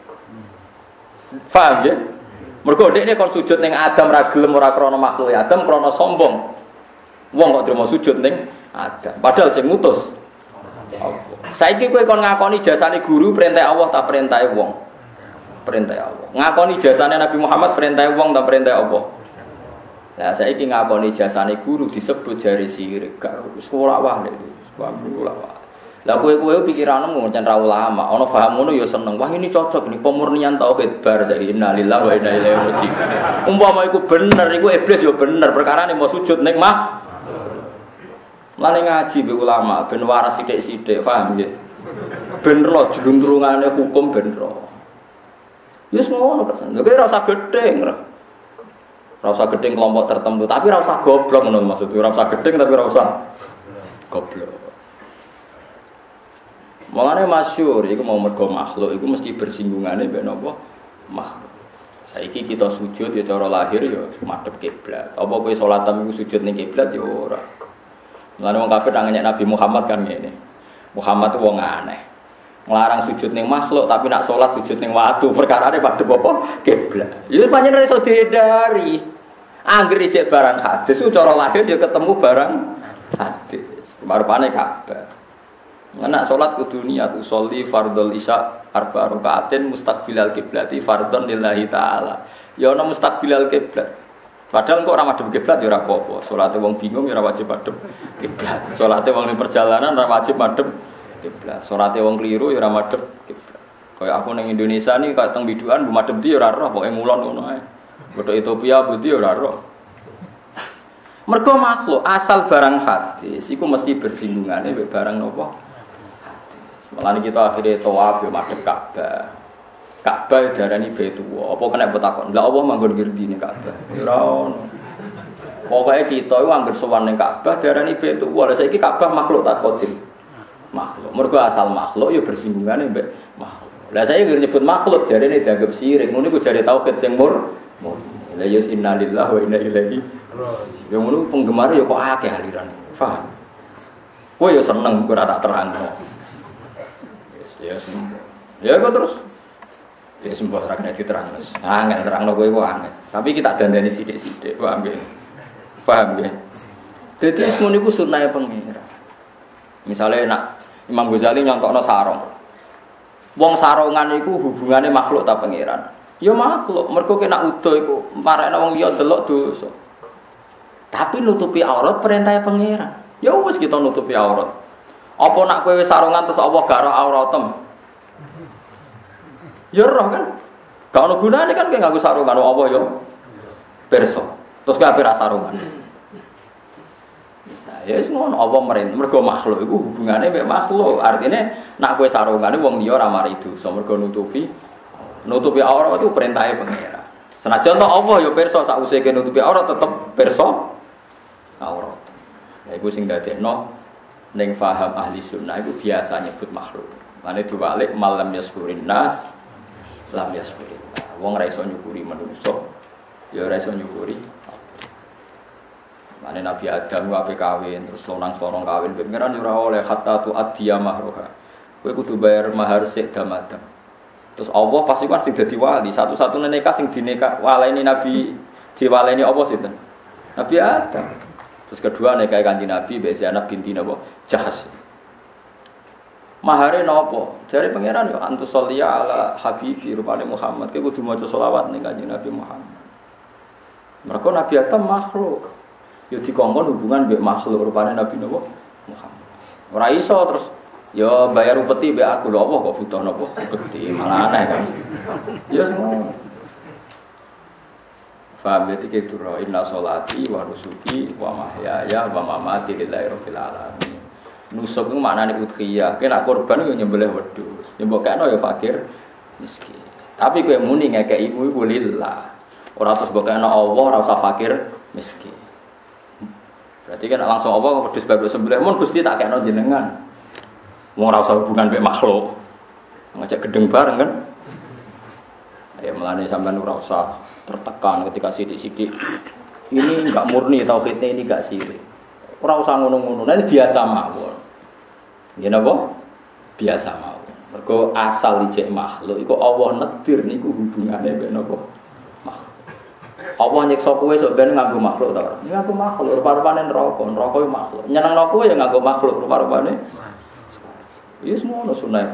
Paham ya? Mergo dekne kon sujud ning Adam ora gelem ora krana makhluk Adam krana sombong. Wong kok terima sujud ning Adam. Padahal sing ngutus Allah. Saiki kowe kon ngakoni jasane guru perintah Allah tak perintah wong. Perintah Allah. Ngakoni jasane Nabi Muhammad perintah wong tak perintah Allah. Nah, ingin ngakoni jasane guru disebut jari sirik, gak sekolah wah sekolah wah. Lah kue kue pikiranmu macam ra ulama, ono paham ngono ya seneng. Wah ini cocok nih pemurnian tauhid bar dari innalillahi wa inna ilaihi raji'un. Umpama iku bener, iku iblis ya bener. Perkara nih mau sujud ning Lane ngaji be ulama ben waras sithik-sithik, paham ya? Ben ro jluntrungane hukum ben ro. Ya ngono kesen. Lha kira usah gedeng, Rasa gedeng kelompok tertentu, tapi rasa goblok menurut maksudnya. Rasa gedeng tapi rasa goblok. Mulane masyhur iku mau mergo makhluk iku mesti bersinggungane mbek napa? Makhluk. Saiki kita sujud ya cara lahir ya madhep kiblat. Apa kowe salatam iku sujud ning kiblat ya ora. Mulane wong kafir nang Nabi Muhammad kan ngene. Muhammad itu wong aneh. Ngelarang sujud ning makhluk tapi nak salat sujud ning watu. Perkarane madhep apa? Kiblat. Ya pancen iso dihindari. Angger ijek barang hadis cara lahir ya ketemu barang hadis. Marupane Ka'bah. Anak sholat kudu niat usolli fardol isya arba rokaatin mustaqbilal kiblati fardon lillahi taala. Ya ana mustaqbilal kiblat. Padahal kok ora madhep kiblat ya ora. Salate wong bingung ya ora wajib madhep kiblat. Salate wong ning perjalanan ora wajib madhep kiblat. Salate wong keliru ya ora madhep kiblat. Kayak aku ning Indonesia nih kayak teng biduan bu madhep di ya ora roh, pokoke ngulon ngono. Bodo Ethiopia budi ya ora roh. Mergo makhluk asal barang hadis iku mesti bersinggungan mbek barang nopo? Malah kita akhirnya tawaf ya madhep Ka'bah. Ka'bah darani Baitullah. Apa kena takon? Lah Allah manggon ngerti ning Ka'bah. Ora. Pokoke kita iku anggere sowan ning Ka'bah darani Baitullah. Lah saiki Ka'bah makhluk tak kodim. Makhluk. Mergo asal makhluk ya bersinggungane mbek makhluk. Lah saya nggak nyebut makhluk ini dianggap sirik. Ngono iku jadi tauhid sing mur. La yus inna lillahi wa inna ilaihi Yang ngono penggemar ya kok akeh aliran. Paham? Kowe ya seneng kok ora tak terangno. Ya sembuh. Ya kok terus ya sembuh ora kena diterang. Angel terangno kowe kok angel. Tapi kita dandani sithik-sithik, paham ya? Paham ya? Jadi semua niku sunah pengira. Misalnya nak Imam Ghazali nyontokno sarong. Wong sarongan iku hubungannya makhluk tak pangeran. Ya makhluk, mergo kena udo iku marakno wong liya delok dosa. Tapi nutupi aurat perintah pangeran. Ya wis kita nutupi aurat. Apa nak kowe sarungan terus Allah gak auratem? Ya roh kan? Gak ono gunane kan kowe nganggo sarungan apa ya? Perso. Terus kowe ape sarungan? Nah, ya wis ngono apa merintah mergo makhluk iku hubungane mek makhluk. Artinya nak kowe sarungane wong liya ora mari dosa mergo nutupi nutupi aurat itu perintahnya pangeran. Senajan to Allah ya perso sak usike nutupi aurat tetep perso aurat. Ya iku sing dadekno Neng faham ahli sunnah itu biasa nyebut makhluk. Mana diwalik malam yaskurin nas, lam yaskurin. Wong raiso nyukuri manusia, ya raiso nyukuri. Mana Nabi Adam wape kawin, terus lonang sorong kawin, pengiran ora oleh kata tu adia mahroha. Kue kudu bayar mahar sik damadam. Terus Allah pasti kan sing dadi wali, satu-satunya nikah sing dinekah ini Nabi diwaleni apa sih Nabi Adam. Terus kedua nikah kanji Nabi biasa anak binti nabo jahas. Mahare nopo? Dari pangeran yo antus solia ala habibi rupane Muhammad. Kowe kudu maca selawat ning kanjeng Nabi Muhammad. Mereka Nabi Adam makhluk. Yo dikongkon hubungan mbek makhluk rupane Nabi nabo Muhammad. Ora iso terus yo bayar upeti mbek aku lho apa kok butuh napa? Upeti malah aneh kan. Ya semua. Faham ya tiga itu roh inna solati wa nusuki wa mahyaya wa mamati lillahi rabbil. Nusuk itu maknanya udhiyah. Kena korban itu nyembelih wedhus. Nyembok kena ya fakir miskin. Tapi kowe muni ngekek ibu ibu lillah. Ora terus kena Allah ora usah fakir miskin. Berarti kan langsung Allah wedhus bablas sembelih mun Gusti tak kena jenengan. Mau ora usah hubungan mek makhluk. Ngajak gedeng bareng kan. Ya melani sampean ora usah tertekan ketika sidik-sidik ini enggak murni tauhidnya ini enggak sirik orang usah ngono-ngono nanti biasa mawon gini apa biasa mawon mergo asal ijek makhluk iku Allah nedir niku hubungannya mbek napa makhluk Allah nyiksa kowe sok ben nganggo makhluk ta ora nganggo makhluk rupa-rupane neraka neraka yo makhluk nyenengno kowe ya nganggo makhluk rupa-rupane Iya semua sunah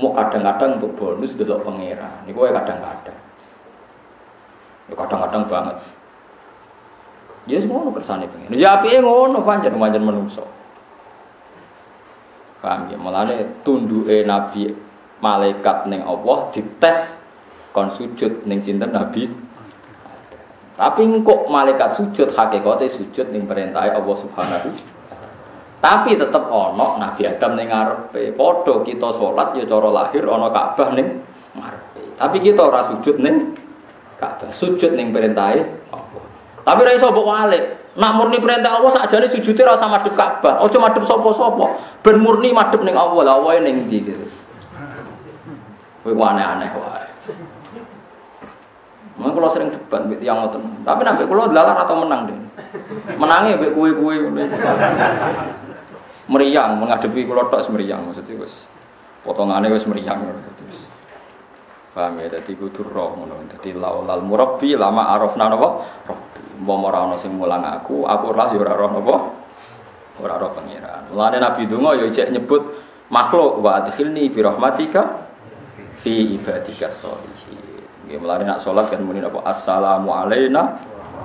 Mau kadang-kadang untuk bonus delok pangeran. Ini gue kadang-kadang. Ya kadang-kadang banget. Ya semua kersane pengen. Ya api ngono panjang panjang menungso. Paham ya? Mulane tunduke Nabi malaikat neng Allah dites kon sujud neng sinten Nabi. Tapi kok malaikat sujud hakikate sujud ning perintah Allah Subhanahu tapi tetap ono Nabi Adam ning ngarepe. Padha kita salat ya cara lahir ono Ka'bah ning ngarepe. Tapi kita ora sujud ning Ka'bah sujud ning perintahe Allah. Tapi ra iso mbok. Nak murni perintah Allah sakjane sujude rasa madhep Ka'bah. Aja madhep sapa-sapa. Ben murni madhep ning Allah. Lah wae ning ndi gitu. Aneh-aneh wae. Mungkin kalau sering debat mbek tiyang. Tapi nek kula delalah atau menang deh. Menangi mbek kue-kue meriang menghadapi kula tok semeriang maksudnya wis potongane wis meriang wis. Paham ya, dadi kudu roh laulal murabbi lama arafna napa? Mbok ora ana sing mulang aku, aku ora ya ora roh napa? Ora roh pangeran. Mulane Nabi donga ya cek nyebut makhluk wa adkhilni bi rahmatika fi ibadika sholihin. Nggih mulane nak salat kan muni napa? Assalamu alaina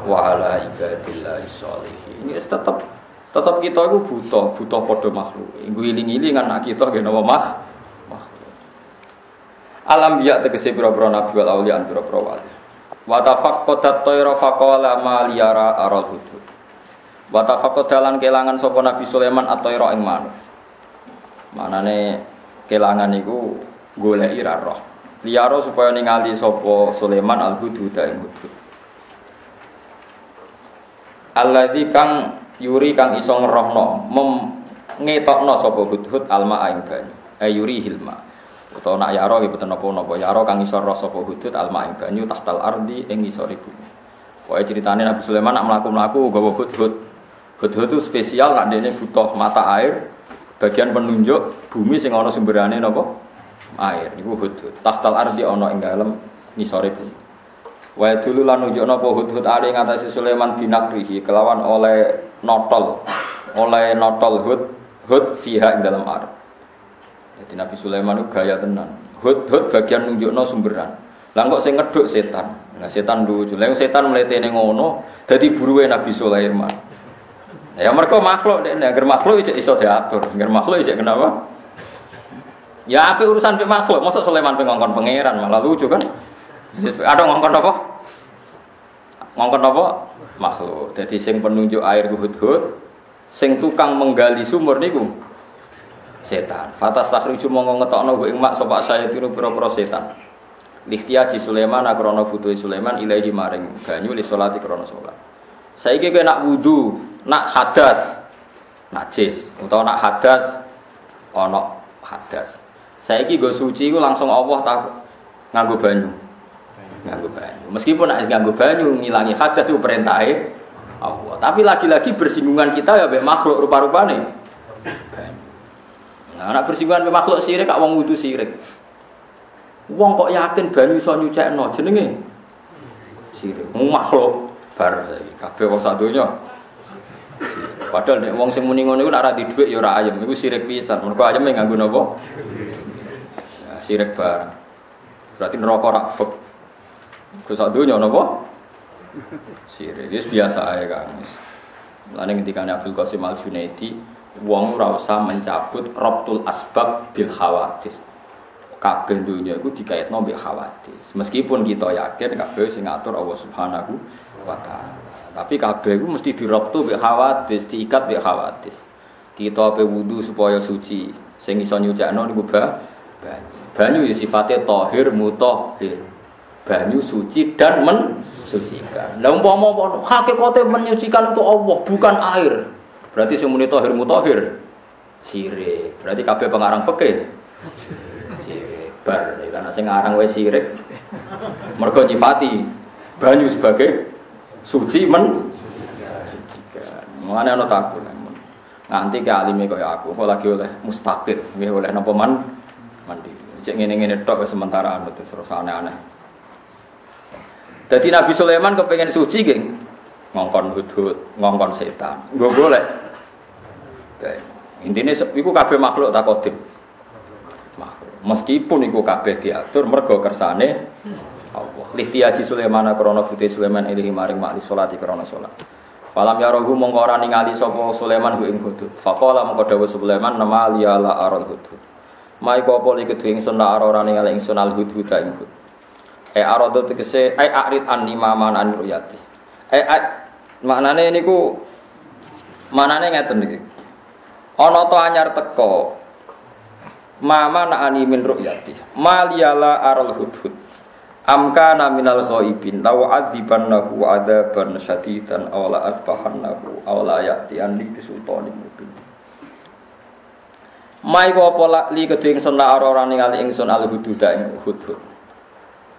wa ala ibadillah sholihin. Ini tetap tetap kita itu butuh, butuh podo makhluk. Ibu iling-iling anak kita nggih napa makhluk. Alam ya tegese pira-pira nabi wal auliya pira-pira wali. Wa tafaqqadat tayra faqala ma liyara aral hudud. Wa tafaqqadalan kelangan sapa Nabi Sulaiman at-tayra ing manuk. Manane kelangan iku goleki ra roh. Liyara supaya ningali sapa Sulaiman al-hudud ing hudud. Alladzi kang yuri kang iso ngerohno mem ngetokno sapa hudhud alma ing banyu. Ayuri hilma utawa nak yaro iki boten napa-napa yaro kang isor rasa apa hudud alma ing banyu tahtal ardi ing isor bumi Wae ceritane Nabi Sulaiman nak mlaku-mlaku gawa hudhud hudhud itu spesial nak dene butuh mata air bagian penunjuk bumi sing ana sumberane napa air. Iku hudhud tahtal ardi ana ing dalem ngisore bumi Wa dulu lan nunjukno apa hudhud ali ngatasi Sulaiman binakrihi kelawan oleh notol. Oleh notol hud hud fiha ing dalam arep jadi Nabi Sulaiman itu gaya tenan. Hud hud bagian nunjukno sumberan. Lah kok sing ngeduk setan. Nah setan lucu. Lah setan mletene ngono dadi buruwe Nabi Sulaiman. Ya mereka makhluk nek nek makhluk iso iso diatur. Nek makhluk iso kenapa? Ya apa urusan pe makhluk? Masa Sulaiman pe ngongkon pangeran malah lucu kan? Ada ngongkon apa? Ngongkon apa? Makhluk. Jadi sing penunjuk air hud-hud, sing tukang menggali sumur niku setan. Fatas takhriju mongko ngetokno ing mak sapa saya tiru pira-pira setan. Likhtiyaji Sulaiman akrono butuh Sulaiman ilahi maring banyu li salati krana salat. Saiki kowe nak wudu, nak hadas, najis utawa nak hadas ana hadas. Saiki go suci ku langsung Allah tak nganggo banyu. Nganggo banyu. Meskipun nak nganggo banyu ngilangi hadas itu perintahe Allah. Tapi lagi-lagi bersinggungan kita ya makhluk rupa-rupane. Nah, anak bersinggungan sama makhluk sirik, kak wong wudu sirik. Wong kok yakin banyu iso nyucekno jenenge sirik. Makhluk bar saiki kabeh wong sadonya. Padahal nek wong sing muni ngono iku nek ora di dhuwit ya ora ayem, iku sirik pisan. Mergo ayem nganggo napa? Ya, sirik barang. Berarti neraka rak beb. Ku sadonya napa? Sirik. Wis biasa ae, Kang. Mulane ketika Abdul Qasim Al Junaidi wong ora usah mencabut robtul asbab bil khawatis. Kabeh dunia iku dikaitno bil khawatis. Meskipun kita yakin kabeh sing ngatur Allah Subhanahu wa taala. Tapi kabeh iku mesti dirobtu bil khawatis, diikat bil khawatis. Kita ape wudu supaya suci. Sing iso nyucakno niku ba banyu. Banyu ya sifatnya tohir mutahhir. Banyu suci dan mensucikan. Lah umpama hakikate menyucikan itu Allah bukan air. Berarti sing muni tahir mutahhir sirik. Berarti kabeh pengarang fikih sirik. Bar karena sing ngarang wae sirik. Mergo nyifati banyu sebagai suci men Mengenai ana takut Nganti ke alime kaya aku, kok lagi oleh mustaqil, nggih oleh napa man mandi. Cek ngene-ngene tok sementara anu terus aneh-aneh. Jadi Nabi Sulaiman kepengen suci geng, ngongkon hudhud, ngongkon setan. Gue boleh. Intinya itu kabeh makhluk tak kodim. Makhluk. Meskipun iku kabeh diatur mergo kersane Allah. Lihtiyaji Sulaiman krana putih Sulaiman ilahi maring makli salati krana salat. Falam ya rohu ningali Sulaiman ku ing hudud. Faqala mongko Sulaiman nama liyala aral hudud. Mai apa iki kudu ingsun ora ora ningali ingsun al hudud ing hudud. E arado tegese ai akrid an imaman an ruyati. E maknane niku manane ngeten iki. Ana to anyar teko. Mama na ani min ru'yati. Maliyala aral hudhud. Amka naminal ghaibin law adzibannahu adzaban syadidan aw la asbahannahu aw la ya'tiyanni bisultanin mubin. Mai wa pola li kedhe ingsun la ora ningali ingsun al hududa ing hudud.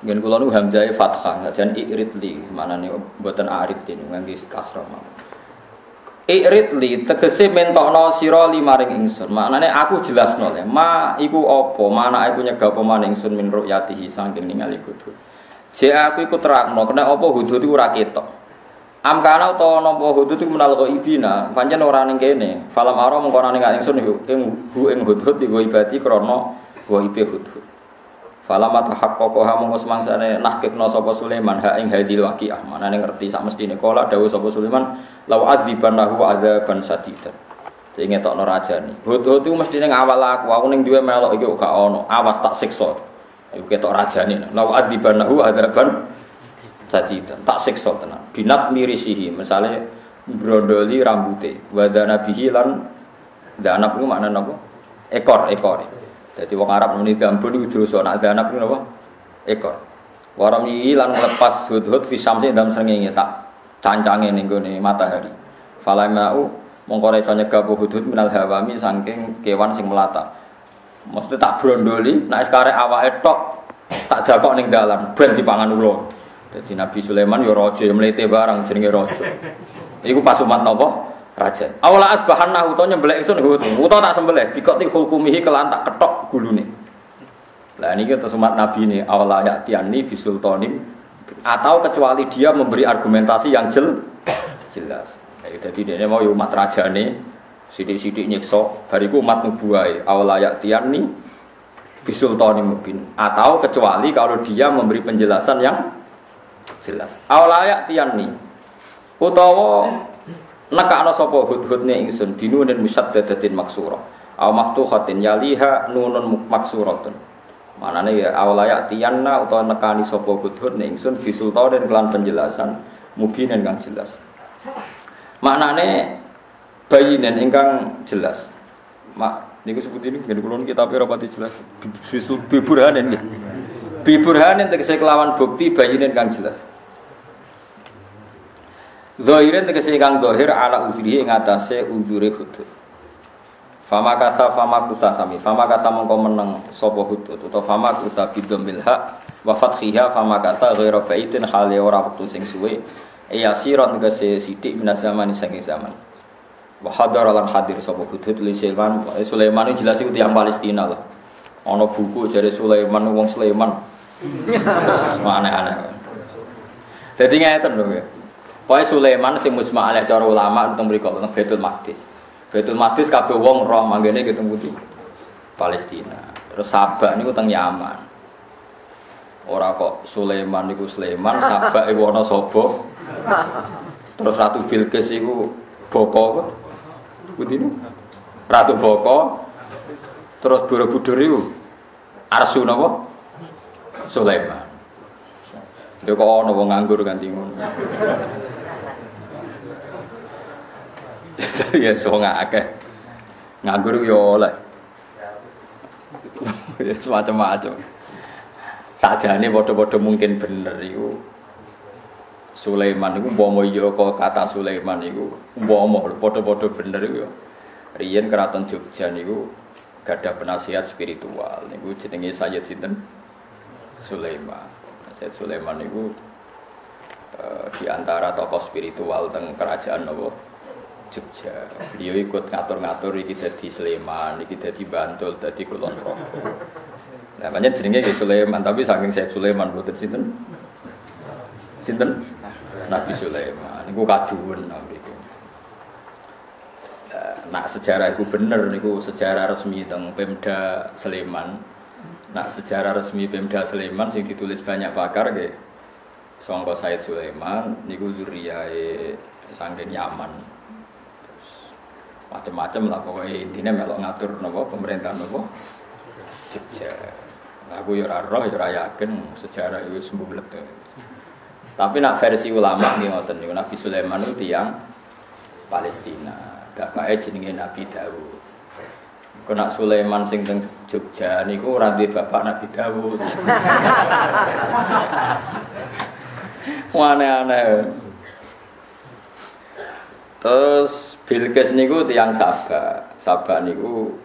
Ngen kula nu hamzah fathah, jan irid li, manane mboten arid din ngangge kasra mawon. Irid li tegese mentokno sira li maring ingsun. Maknane aku jelasno le, ma iku apa, mana aku nyegah apa maning ingsun min ru'yatihi saking ningali hudud. Jek aku iku terangno, kena apa hudud iku ora ketok. Am kana utawa napa hudud iku menal ibina, pancen ora ning kene. Falam ara mengko ning ingsun ing hu ing hudud iku ibati krana ibe hudud. Falam atahaqqaqa ha mongko semangsane nahkikna sapa Sulaiman ha ing hadil waqiah. Manane ngerti sak mestine kala dawuh sapa Sulaiman lau adzibanahu adzaban sadidan. Sing ngetokno rajane. Hudud iku mestine ngawal aku, aku ning duwe melok iki gak ono. Awas tak siksa. Iku ketok rajane. Lau adibanahu adaban sadidan. Tak siksa tenan. Binat mirisihi. Misalnya brondoli rambute. Wadana bihi lan danap itu makna apa? Ekor, ekor. Jadi wong Arab muni gambun itu dosa. Nak danap itu apa? Ekor. Waram ini lan melepas hud-hud fi samsi dalam srengenge tak cancange ning gone matahari. Falamau mongko iso nyegah hud-hud minal hawami saking kewan sing melata. Maksudnya tak brondoli, nah sekarang awak etok tak dakok ning dalan, ben dipangan ulo. Jadi Nabi Sulaiman yo raja melete barang jenenge raja. Iku pas umat napa? Raja. Awala asbahanna uta nyembelih ingsun uta tak sembelih, bikot hukumihi kelan tak ketok gulune. Lah ini kita umat Nabi ini awala ya'tiani bisultanim atau kecuali dia memberi argumentasi yang jel, jelas. Jadi dia mau umat raja nih sidik-sidik nyiksa bariku umat nubuai awalayak tiani bisultani mubin. Atau kecuali kalau dia memberi penjelasan yang jelas. Awalayak tiani utawa nekakno sapa hud-hudne ingsun binunin musaddadatin maksura aw maftuhatin yaliha nunun maksuratun manane ya awalayak tianna utawa nekani sapa hud-hudne ingsun bisultanin kelan penjelasan mubinin kang jelas maknane bayinen ingkang jelas. Mak niku sebut ini ngene kula kita rapati jelas. Bisul biburhanen nggih. Biburhanen tegese kelawan bukti bayinen kang jelas. Zahirin tegese kang zahir ala uzrihi ing atase uzure hudud. Fama kasa fama kusa sami Fama kasa mongko meneng sapa hudud Atau fama kusa bidomil hak Wa fathiha fama kasa ghaira baitin Hale ora waktu sing suwe Iya siron tegese sidik minas zaman saking zaman Wa hadar hadir sapa hudud li Sulaiman. Eh, Sulaiman jelas itu tiang Palestina lah. Ono buku dari Sulaiman wong Sulaiman. aneh-aneh. Jadi ngeten lho ya. Pokoke Sulaiman sing musma alih cara ulama tentang mriku tentang Baitul Maqdis. Baitul Maqdis kabeh wong roh manggene ketemu di Palestina. Terus Sabak niku teng Yaman. Ora kok Sulaiman niku Sulaiman, Sabak iku ana sapa? Terus Ratu Bilqis iku bapa Budi Ratu Boko terus Borobudur itu Arsu napa? Sulaiman. Dia kok ana wong nganggur ganti ngono. ya so akeh. Nganggur yo oleh. ya semacam-macam. Sajane padha-padha mungkin bener iku. Sulaiman itu umpama iya kok kata Sulaiman itu umpama padha-padha bener iku ya. Riyen keraton Jogja niku gadah penasihat spiritual niku jenenge Sayyid sinten Sulaiman. Sayyid Sulaiman niku uh, di antara tokoh spiritual teng kerajaan nopo Jogja. Beliau ikut ngatur-ngatur iki dadi Sulaiman, iki dadi Bantul, dadi Kulon Progo. Nah, banyak jenenge Sulaiman, tapi saking Sayyid Sulaiman boten sinten sinten Nabi Sulaiman niku kaduwen mriku. Nak sejarah itu bener niku sejarah resmi teng Pemda Sleman. Nak sejarah resmi Pemda Sleman sing ditulis banyak pakar nggih. Sangka Said Sulaiman niku zuriyae saking Yaman. Macam-macam lah pokoknya intinya melok ngatur nopo pemerintahan nopo Jogja. Aku ya ora roh ya yakin sejarah itu sembuh tapi nak versi ulama nih ngoten niku Nabi Sulaiman itu tiang Palestina. Bapaknya jenenge Nabi Dawud. Kena Sulaiman sing teng Jogja niku ora bapak Nabi Dawud. Aneh-aneh. Terus Bilqis niku tiang Sabah. Sabah niku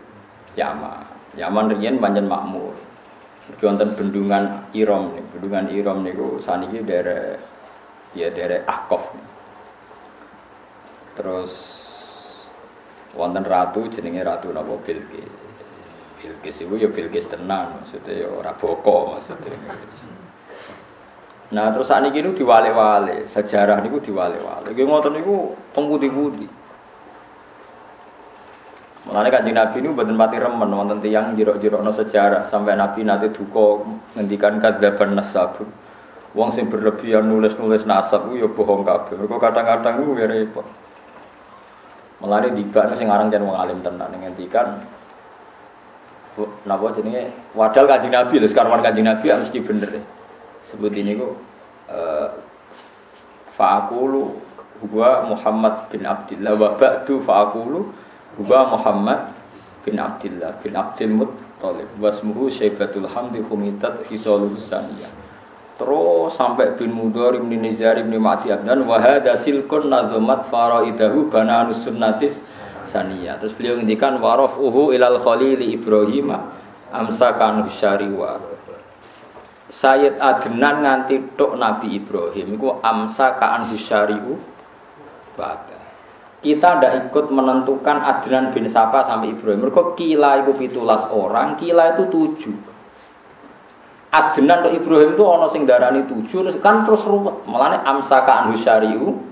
Yaman. Yaman riyen pancen makmur. Iki wonten bendungan Irom nih. Bendungan Irom niku saniki daerah ya daerah Ahqaf. Terus wonten ratu jenenge Ratu napa Bilqis. Bilqis iku ya Bilqis tenan maksudnya ya ora boko maksudnya. Nah terus saat ini diwale-wale, sejarah niku diwale-wale. Gue ngotot niku putih-putih. Mulane kanjeng Nabi ini buatan pati remen wonten tiyang jiro-jiro no sejarah sampai Nabi nanti duko ngendikan kadzaban nasabun. Wong sing berlebihan nulis-nulis nasab ya bohong kabeh. Mergo kadang-kadang ku ya repot. Mulane dibakno sing aran jan wong alim tenan ngendikan napa jenenge wadal kanjeng Nabi lho sekarang kanjeng Nabi ya mesti bener deh sebut ini kok uh, Fa'akulu huwa Muhammad bin Abdullah wa ba'du fa'akulu huwa Muhammad bin Abdullah bin Abdul Muttalib. Wasmuhu Syaibatul Hamdi Humitat Hisalul Saniyah terus sampai bin Mudhar bin Nizar bin Ma'di dan wahada silkun nazumat faraidahu bananus sunnatis saniyah terus beliau ngendikan warafuhu ilal khalili Ibrahim amsakan syariwa Sayyid Adnan nganti tok Nabi Ibrahim iku amsa kaan husyariu bada. Kita ndak ikut menentukan Adnan bin Sapa sampai Ibrahim. Mereka kila itu pitulas orang, kila itu tujuh. Adnan atau Ibrahim itu ono sing darani tujuh, kan terus ruwet. Melane amsa kaan husyariu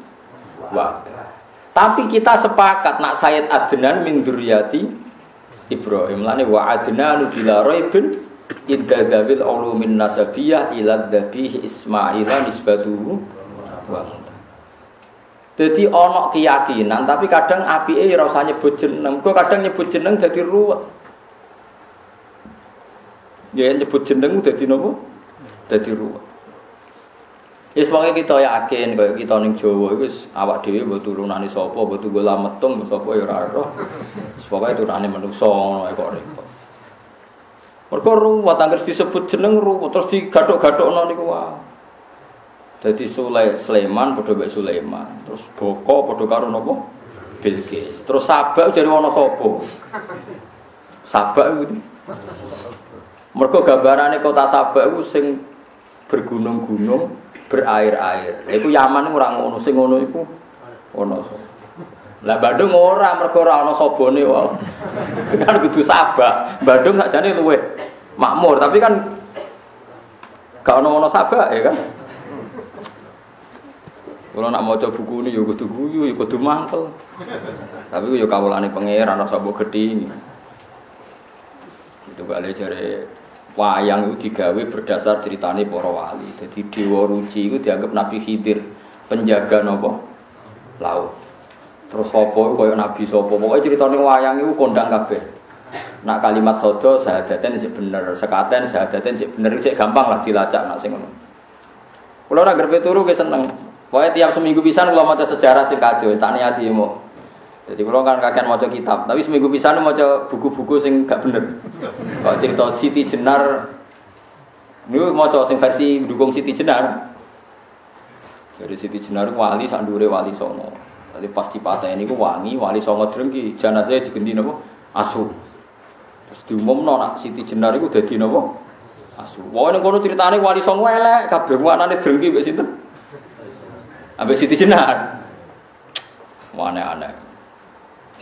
bada. Tapi kita sepakat nak Sayyid Adnan min dzurriyyati Ibrahim. Melane wa Adnanu bila raibin Idza dzawil ulumin nasabiyah ila dzabih Ismaila nisbatuhu wa Jadi ono keyakinan tapi kadang api eh rasa nyebut jeneng. Kok kadang nyebut jeneng jadi ruwet. Ya nyebut jeneng dadi nopo? Dadi ruwet. Ya sebagai kita yakin kaya kita ning Jawa iku awak dhewe mbok turunane sapa, mbok tunggu lametung sapa ya ora ora. Pokoke turunane menungso ngono kok repot. Mereka ruwet, angker disebut jeneng ruwet, terus digadok-gadokno niku wae. Dadi Sule Sleman padha Sulaiman, terus Boko padha karo? Bilqis. Terus Sabak jare ana sapa? Sabak iku. Mergo gambarane kota Sabak iku sing bergunung-gunung, berair-air. Iku Yaman ora ngono, sing ngono iku ana Lah Bandung ora mergo ora ana sabone wae. Kan kudu Sabak. Bandung sakjane makmur, tapi kan gak ono ono Sabak ya kan. Kalau nak maca buku ini ya kudu guyu, ya kudu mangkel. Tapi ya kawulane pangeran ora sabo gedhi. Itu balik jare wayang itu digawe berdasar ceritane para wali. Jadi Dewa Ruci itu dianggap Nabi Khidir penjaga nopo laut. Terus sopo koyo nabi sopo, pokoknya ceritanya wayang itu kondang kabeh. Nak kalimat sodo sahadaten cek bener, sekaten sahadaten cek bener cek gampang lah dilacak nak sing ngono. Grepe turu ke seneng. Pokoknya tiap seminggu pisan kalau maca sejarah sing kacau, tak niati mau. Jadi kalau kan kakek maca kitab, tapi seminggu pisan maca buku-buku sing gak bener. Kalau cerita Siti Jenar, ini maca sing versi dukung Siti Jenar. Jadi Siti Jenar wali sak wali songo. Jadi pas dipateni ku wangi, wali songo drengki, jenazah diganti napa? Asu. Terus diumumno nak Siti Jenar iku dadi napa? Asu. Wah ning kono critane wali songo elek, kabeh wanane drengki mbek sinten? Ambek Siti Jenar. Wah aneh-aneh.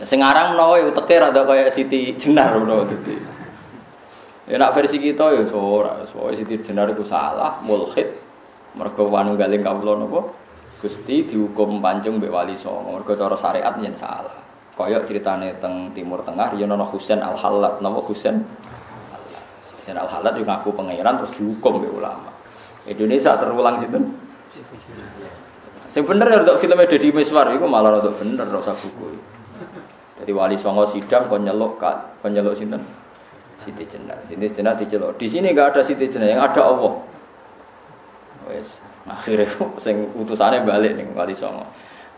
Sing aran menawa ya uteke rada kaya Siti Jenar menawa dadi. Ya nak versi kita ya ora, soalnya Siti Jenar iku salah, mulhid. Mergo wanu galing kawula napa? Gusti dihukum pancung mbek wali songo. Mergo cara syariat yen salah. Kaya ceritane teng Timur Tengah ya ana Husain Al Halat, napa Husain Husain Al Halat yo ngaku pangeran terus dihukum mbek ulama. Indonesia terulang sinten? Sing bener ya untuk filmnya Deddy Miswar itu malah untuk bener rasa buku. Jadi wali songo sidang kon nyelok kan, kon nyelok sinten? Siti Jenar. Siti Jenar dicelok. Di sini gak ada Siti Jenar, yang ada Allah. Wes, akhirnya sing utusannya balik nih wali songo.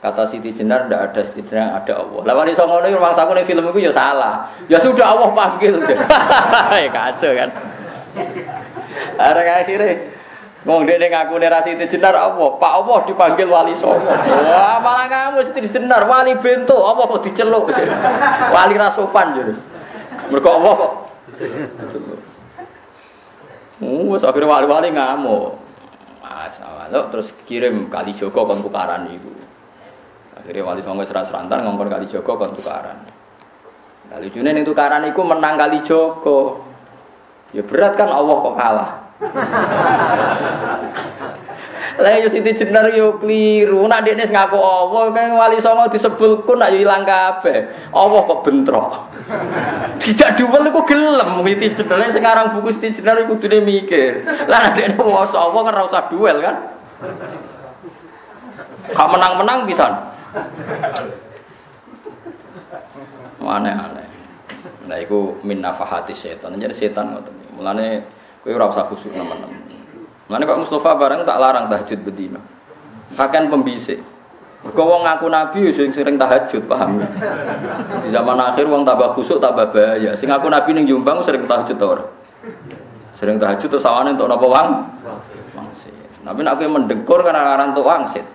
Kata Siti Jenar tidak ada Siti Jenar ada Allah. Lah wali songo ini rumah saku nih film itu ya salah. Ya sudah Allah panggil. ya kacau kan. Ada akhirnya Ngomong dia ngaku nih Siti Jenar apa? Pak Allah dipanggil wali songo. Wah malah kamu Siti Jenar wali bento apa kok diceluk? Wali rasupan jadi. Mereka Allah kok. Uh, akhirnya wali-wali ngamuk. Mas, terus kirim kali Joko kon tukaran ibu. Akhirnya wali songo serat serantan ngomong kali Joko kon tukaran. Kali lucunya nih tukaran itu menang kali Joko. Ya berat kan Allah kok kalah. Lah yo Siti Jenar yo kliru. Nak dekne ngaku Allah kan wali songo disebulku nak yo ilang kabeh. Allah kok bentrok. Tidak duel iku gelem Siti Jenar sing aran buku Siti Jenar iku kudune mikir. Lah dekne wong Allah kan ora usah duel kan. Kak menang-menang bisa. Aneh-aneh. Nah, itu min nafahati setan. Jadi setan ngoten. Mulane kowe ora usah khusuk teman-teman. Mulane kok Mustafa bareng tak larang tahajud bedino. Kakean pembisik. Mergo wong ngaku nabi sing sering tahajud, paham ya? Di zaman akhir wong tambah khusuk tambah bahaya. Sing ngaku nabi ning Jombang sering tahajud ta ora? Sering tahajud terus sawane untuk napa wang? Wangsit. Tapi nek kowe mendengkur karena aran untuk wangsit.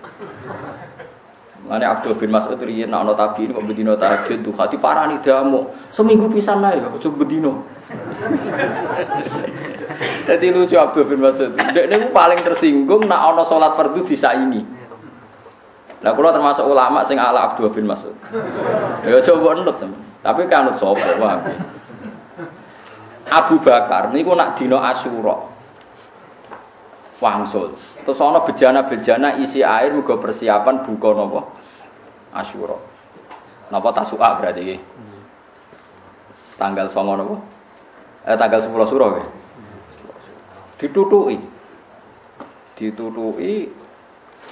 Mane Abdul bin Mas'ud riyen nek ana tabiin kok bedino tahajud tuh hati parani damu. Seminggu pisan ae kok coba bedino. Jadi lucu Abdul bin Mas'ud. Dek niku paling tersinggung nek ana salat fardu disaingi. Nah, kalau termasuk ulama sing ala Abdul bin Mas'ud. Ya coba nut Tapi kanut sapa wae. Abu Bakar niku nak dino Asyura. Wangsul. Terus ana bejana-bejana isi air muga persiapan buka napa? Asyura. Napa tasu'a berarti iki? Tanggal 9 napa? Eh tanggal 10 Suro ya. Ditutuki. Ditutuki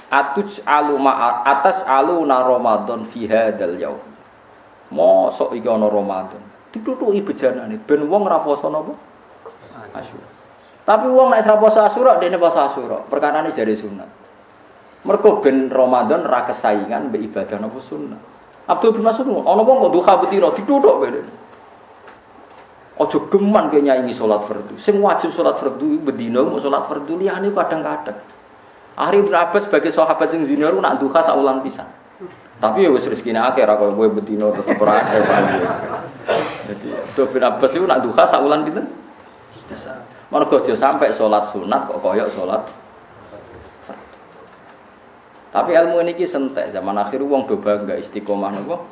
atuj aluma atas aluna Ramadan fi hadzal yaum. Mosok iki ana Ramadan. Ditutuki bejanane ben wong ora poso napa? Asyura. Tapi wong nek ora poso Asyura, dene poso Asyura. Perkarane jare sunat. Mergo ben Ramadan ra kesaingan mbek ibadah napa sunnah. Abdul bin Mas'ud ana wong kok duha betira dituthuk kowe. Aja geman ke nyanyi salat fardu. Sing wajib salat fardu bedina mau salat fardu liyane kadang-kadang. Ari bin Abbas sebagai sahabat sing zinar nak duha saulan pisan. Tapi ya wis rezekine akeh ra koyo kowe bedina tetep ora Jadi Abdul bin Abbas itu nak duha saulan pinten? Bisa. Mergo sampai salat sunat kok koyok salat tapi ilmu ini sentek zaman akhir uang do bangga istiqomah nopo.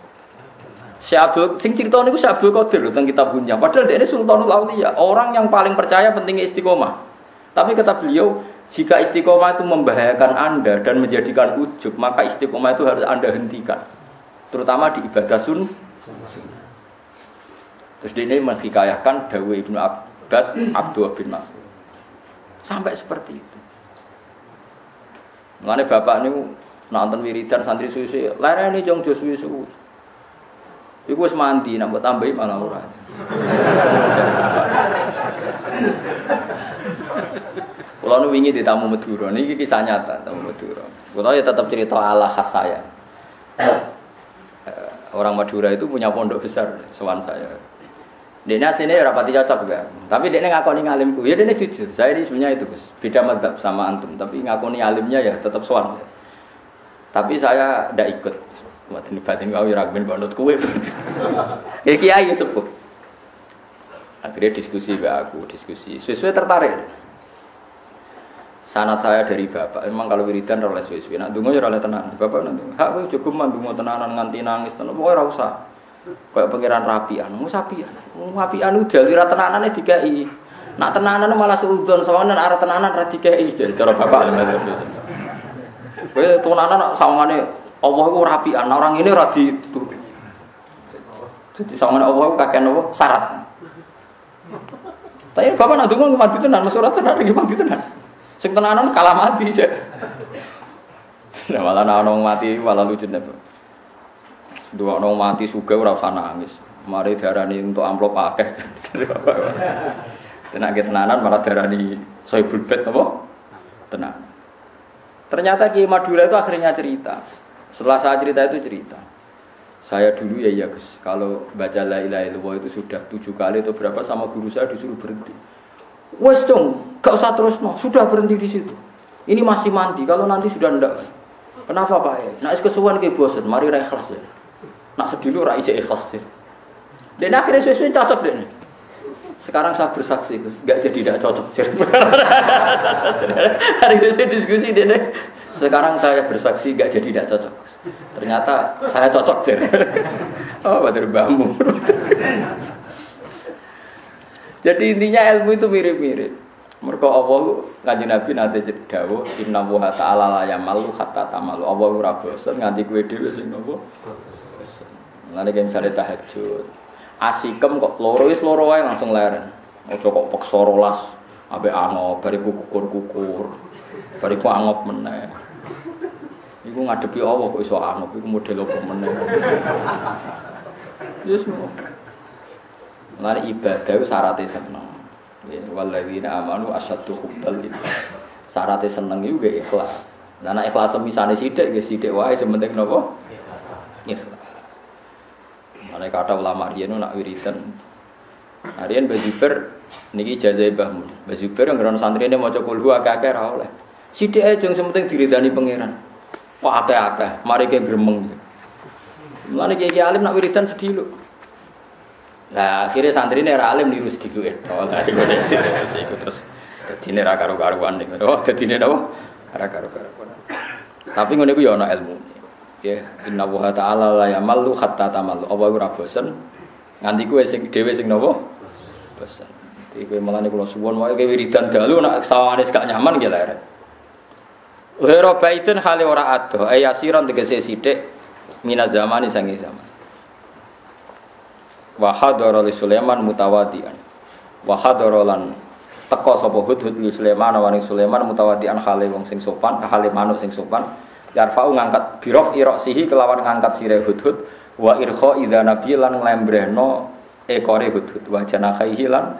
Si Abdul sing cerita niku si Abdul Qadir tentang kitab punya. Padahal dia ini Sultanul Auliya, orang yang paling percaya pentingnya istiqomah. Tapi kata beliau, jika istiqomah itu membahayakan Anda dan menjadikan ujub, maka istiqomah itu harus Anda hentikan. Terutama di ibadah sun. Terus dia ini menghikayahkan Dawe Ibnu Abbas Abdul bin Mas'ud. Sampai seperti itu. Mengenai bapak ini nonton wiridan santri lereng ini jong jos susu. Iku wis mandi, nak buat tambahi malah ora. Kalau nu wingi di tamu Madura, ini kisah nyata tamu Madura. Kalau ya tetap cerita ala khas saya. Eh, orang Madura itu punya pondok besar, sewan saya. Dia sini rapati cocok gak? Tapi dia ngakoni ngalimku. Ya dia jujur. Saya ini sebenarnya itu Gus. Beda madhab sama antum. Tapi ngakoni alimnya ya tetap suan. Tapi saya tidak ikut. Batin batin kau ragbin bandut kue. Ya kiai sepuh. Akhirnya diskusi be aku, diskusi. Sesuai tertarik. Sanat saya dari bapak. Emang kalau wiridan oleh sesuai. Nak dungo ya oleh tenan. Bapak nanti. Hak cukup mah dungo tenanan nganti nangis. Tenan. Pokoknya usah. Kayak pangeran rapian, mau sapian, mau sapian udah lira tenanan dikai. Nak tenanan malah seudon sawangan arah tenanan ra dikai jadi cara bapak. Kowe tenanan sawangane Allah itu rapian, orang ini ra ditur. Jadi sawangan Allah kakek nopo syarat. Tapi bapak nak dungo mati tenan, masuk ora tenan iki mati tenan. Sing tenanan kalah mati aja. Nah, malah ana mati malah lucu nih. Dua orang mati suga ora usah nangis. Mari darani untuk amplop akeh. Tenak tenanan malah darani soibul bed apa? Tenang. Ternyata Kiai Madura itu akhirnya cerita. Setelah saya cerita itu cerita. Saya dulu ya ya Gus, kalau baca la ilaha illallah itu sudah tujuh kali atau berapa sama guru saya disuruh berhenti. Wes dong, gak usah terus no, sudah berhenti di situ. Ini masih mandi, kalau nanti sudah ndak. Kenapa Pak ya? Nak kesuwan ke bosen, mari ra ya. Nak sedih lu ra ikhlas ya. Dan akhirnya sesuai cocok deh. Sekarang saya bersaksi, Gus, gak jadi tidak cocok. Hari ini diskusi deh. Sekarang saya bersaksi gak jadi tidak cocok. Ternyata saya cocok deh. Oh, bater bambu. Jadi intinya ilmu itu mirip-mirip. Mereka Allah ngaji Nabi nanti dawuh inna wa ta'ala la yamalu hatta tamalu. Allah ora bosen nganti kowe dhewe sing nopo. Lan iki misale tahajud. Asikem kok loro wis loro wae langsung leren. Aja kok peksa ambek angop bariku kukur-kukur. Bariku angop meneh. Iku ngadepi Allah kok iso angop iku model apa meneh. Yes mo. Lan ibadah itu syaratnya seneng. Ya, walladzina amanu asyaddu hubbal. Syaratnya seneng itu gak ikhlas. Nek ikhlas semisane sithik nggih sithik wae sementing napa? Mana kata ulama riyen nak wiridan. Harian Bazuber niki jazai Mbah Mun. Bazuber yang ngeron santri ini maca kulhu akeh-akeh ra oleh. Sithik ae jeng sementing diridani pangeran. Wah akeh-akeh, mari ke gremeng. Mulane kiai alim nak wiridan sedih lho. Nah, akhirnya santri ini alim niru segitu ya. Oh, lah iku terus dadi ini ra karo-karuan ning. Oh, dadi ini apa? Ra karo-karuan. Tapi ngene iku ya ilmu. Ya, inna wa ta'ala la yamallu hatta tamallu. Apa ora bosen? Nganti kowe sing dhewe sing napa? Bosen. Iki kowe malane kula suwon wae kowe wiridan dalu nak sawane gak nyaman ya leren. Wero baitun hale ora ado, ayasiron tegese sithik mina zamani sangi zaman. Wa hadara li Sulaiman mutawadian. Wa hadara lan teka sapa hudhud li Sulaiman wa Sulaiman mutawadian hale wong sing sopan, hale manuk sing sopan. Yarfa'u ngangkat birof sihi kelawan ngangkat sire hudhud wa irkha idza nabi lan nglembrehno ekore hudhud wa janahaihi lan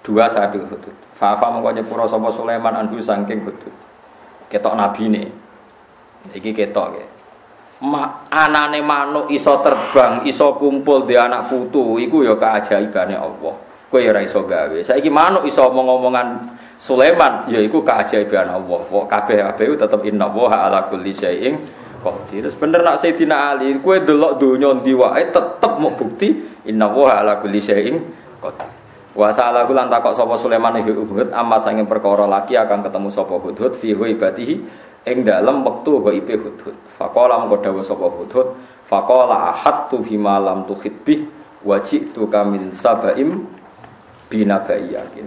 dua sapi hudhud. Fa-fa mongko nyepuro sapa Sulaiman anhu saking hudhud. Ketok nabi ne. Iki ketok ya. Ma, anane manuk iso terbang, iso kumpul di anak putu, iku ya keajaibane Allah. Kowe ya ora iso gawe. Saiki manuk iso omong-omongan Sulaiman, ya iku keajaiban Allah. Kok kabeh-kabeh tetep inna wa ala kulli syai'in qadir. Bener nak Sayyidina Ali, kowe delok donya ndi wae tetep mau bukti inna wa ala kulli syai'in qadir. Wa sa'alahu lan takok sapa Sulaiman iku Hud amma sanging perkara laki akan ketemu sapa Hud fi ibadihi ing dalem wektu ghaibe hudhud. Faqala mengko dawuh sapa hudhud, faqala ahattu bima lam tuhit bih wa ji'tu kamin sabaim binabaiyah.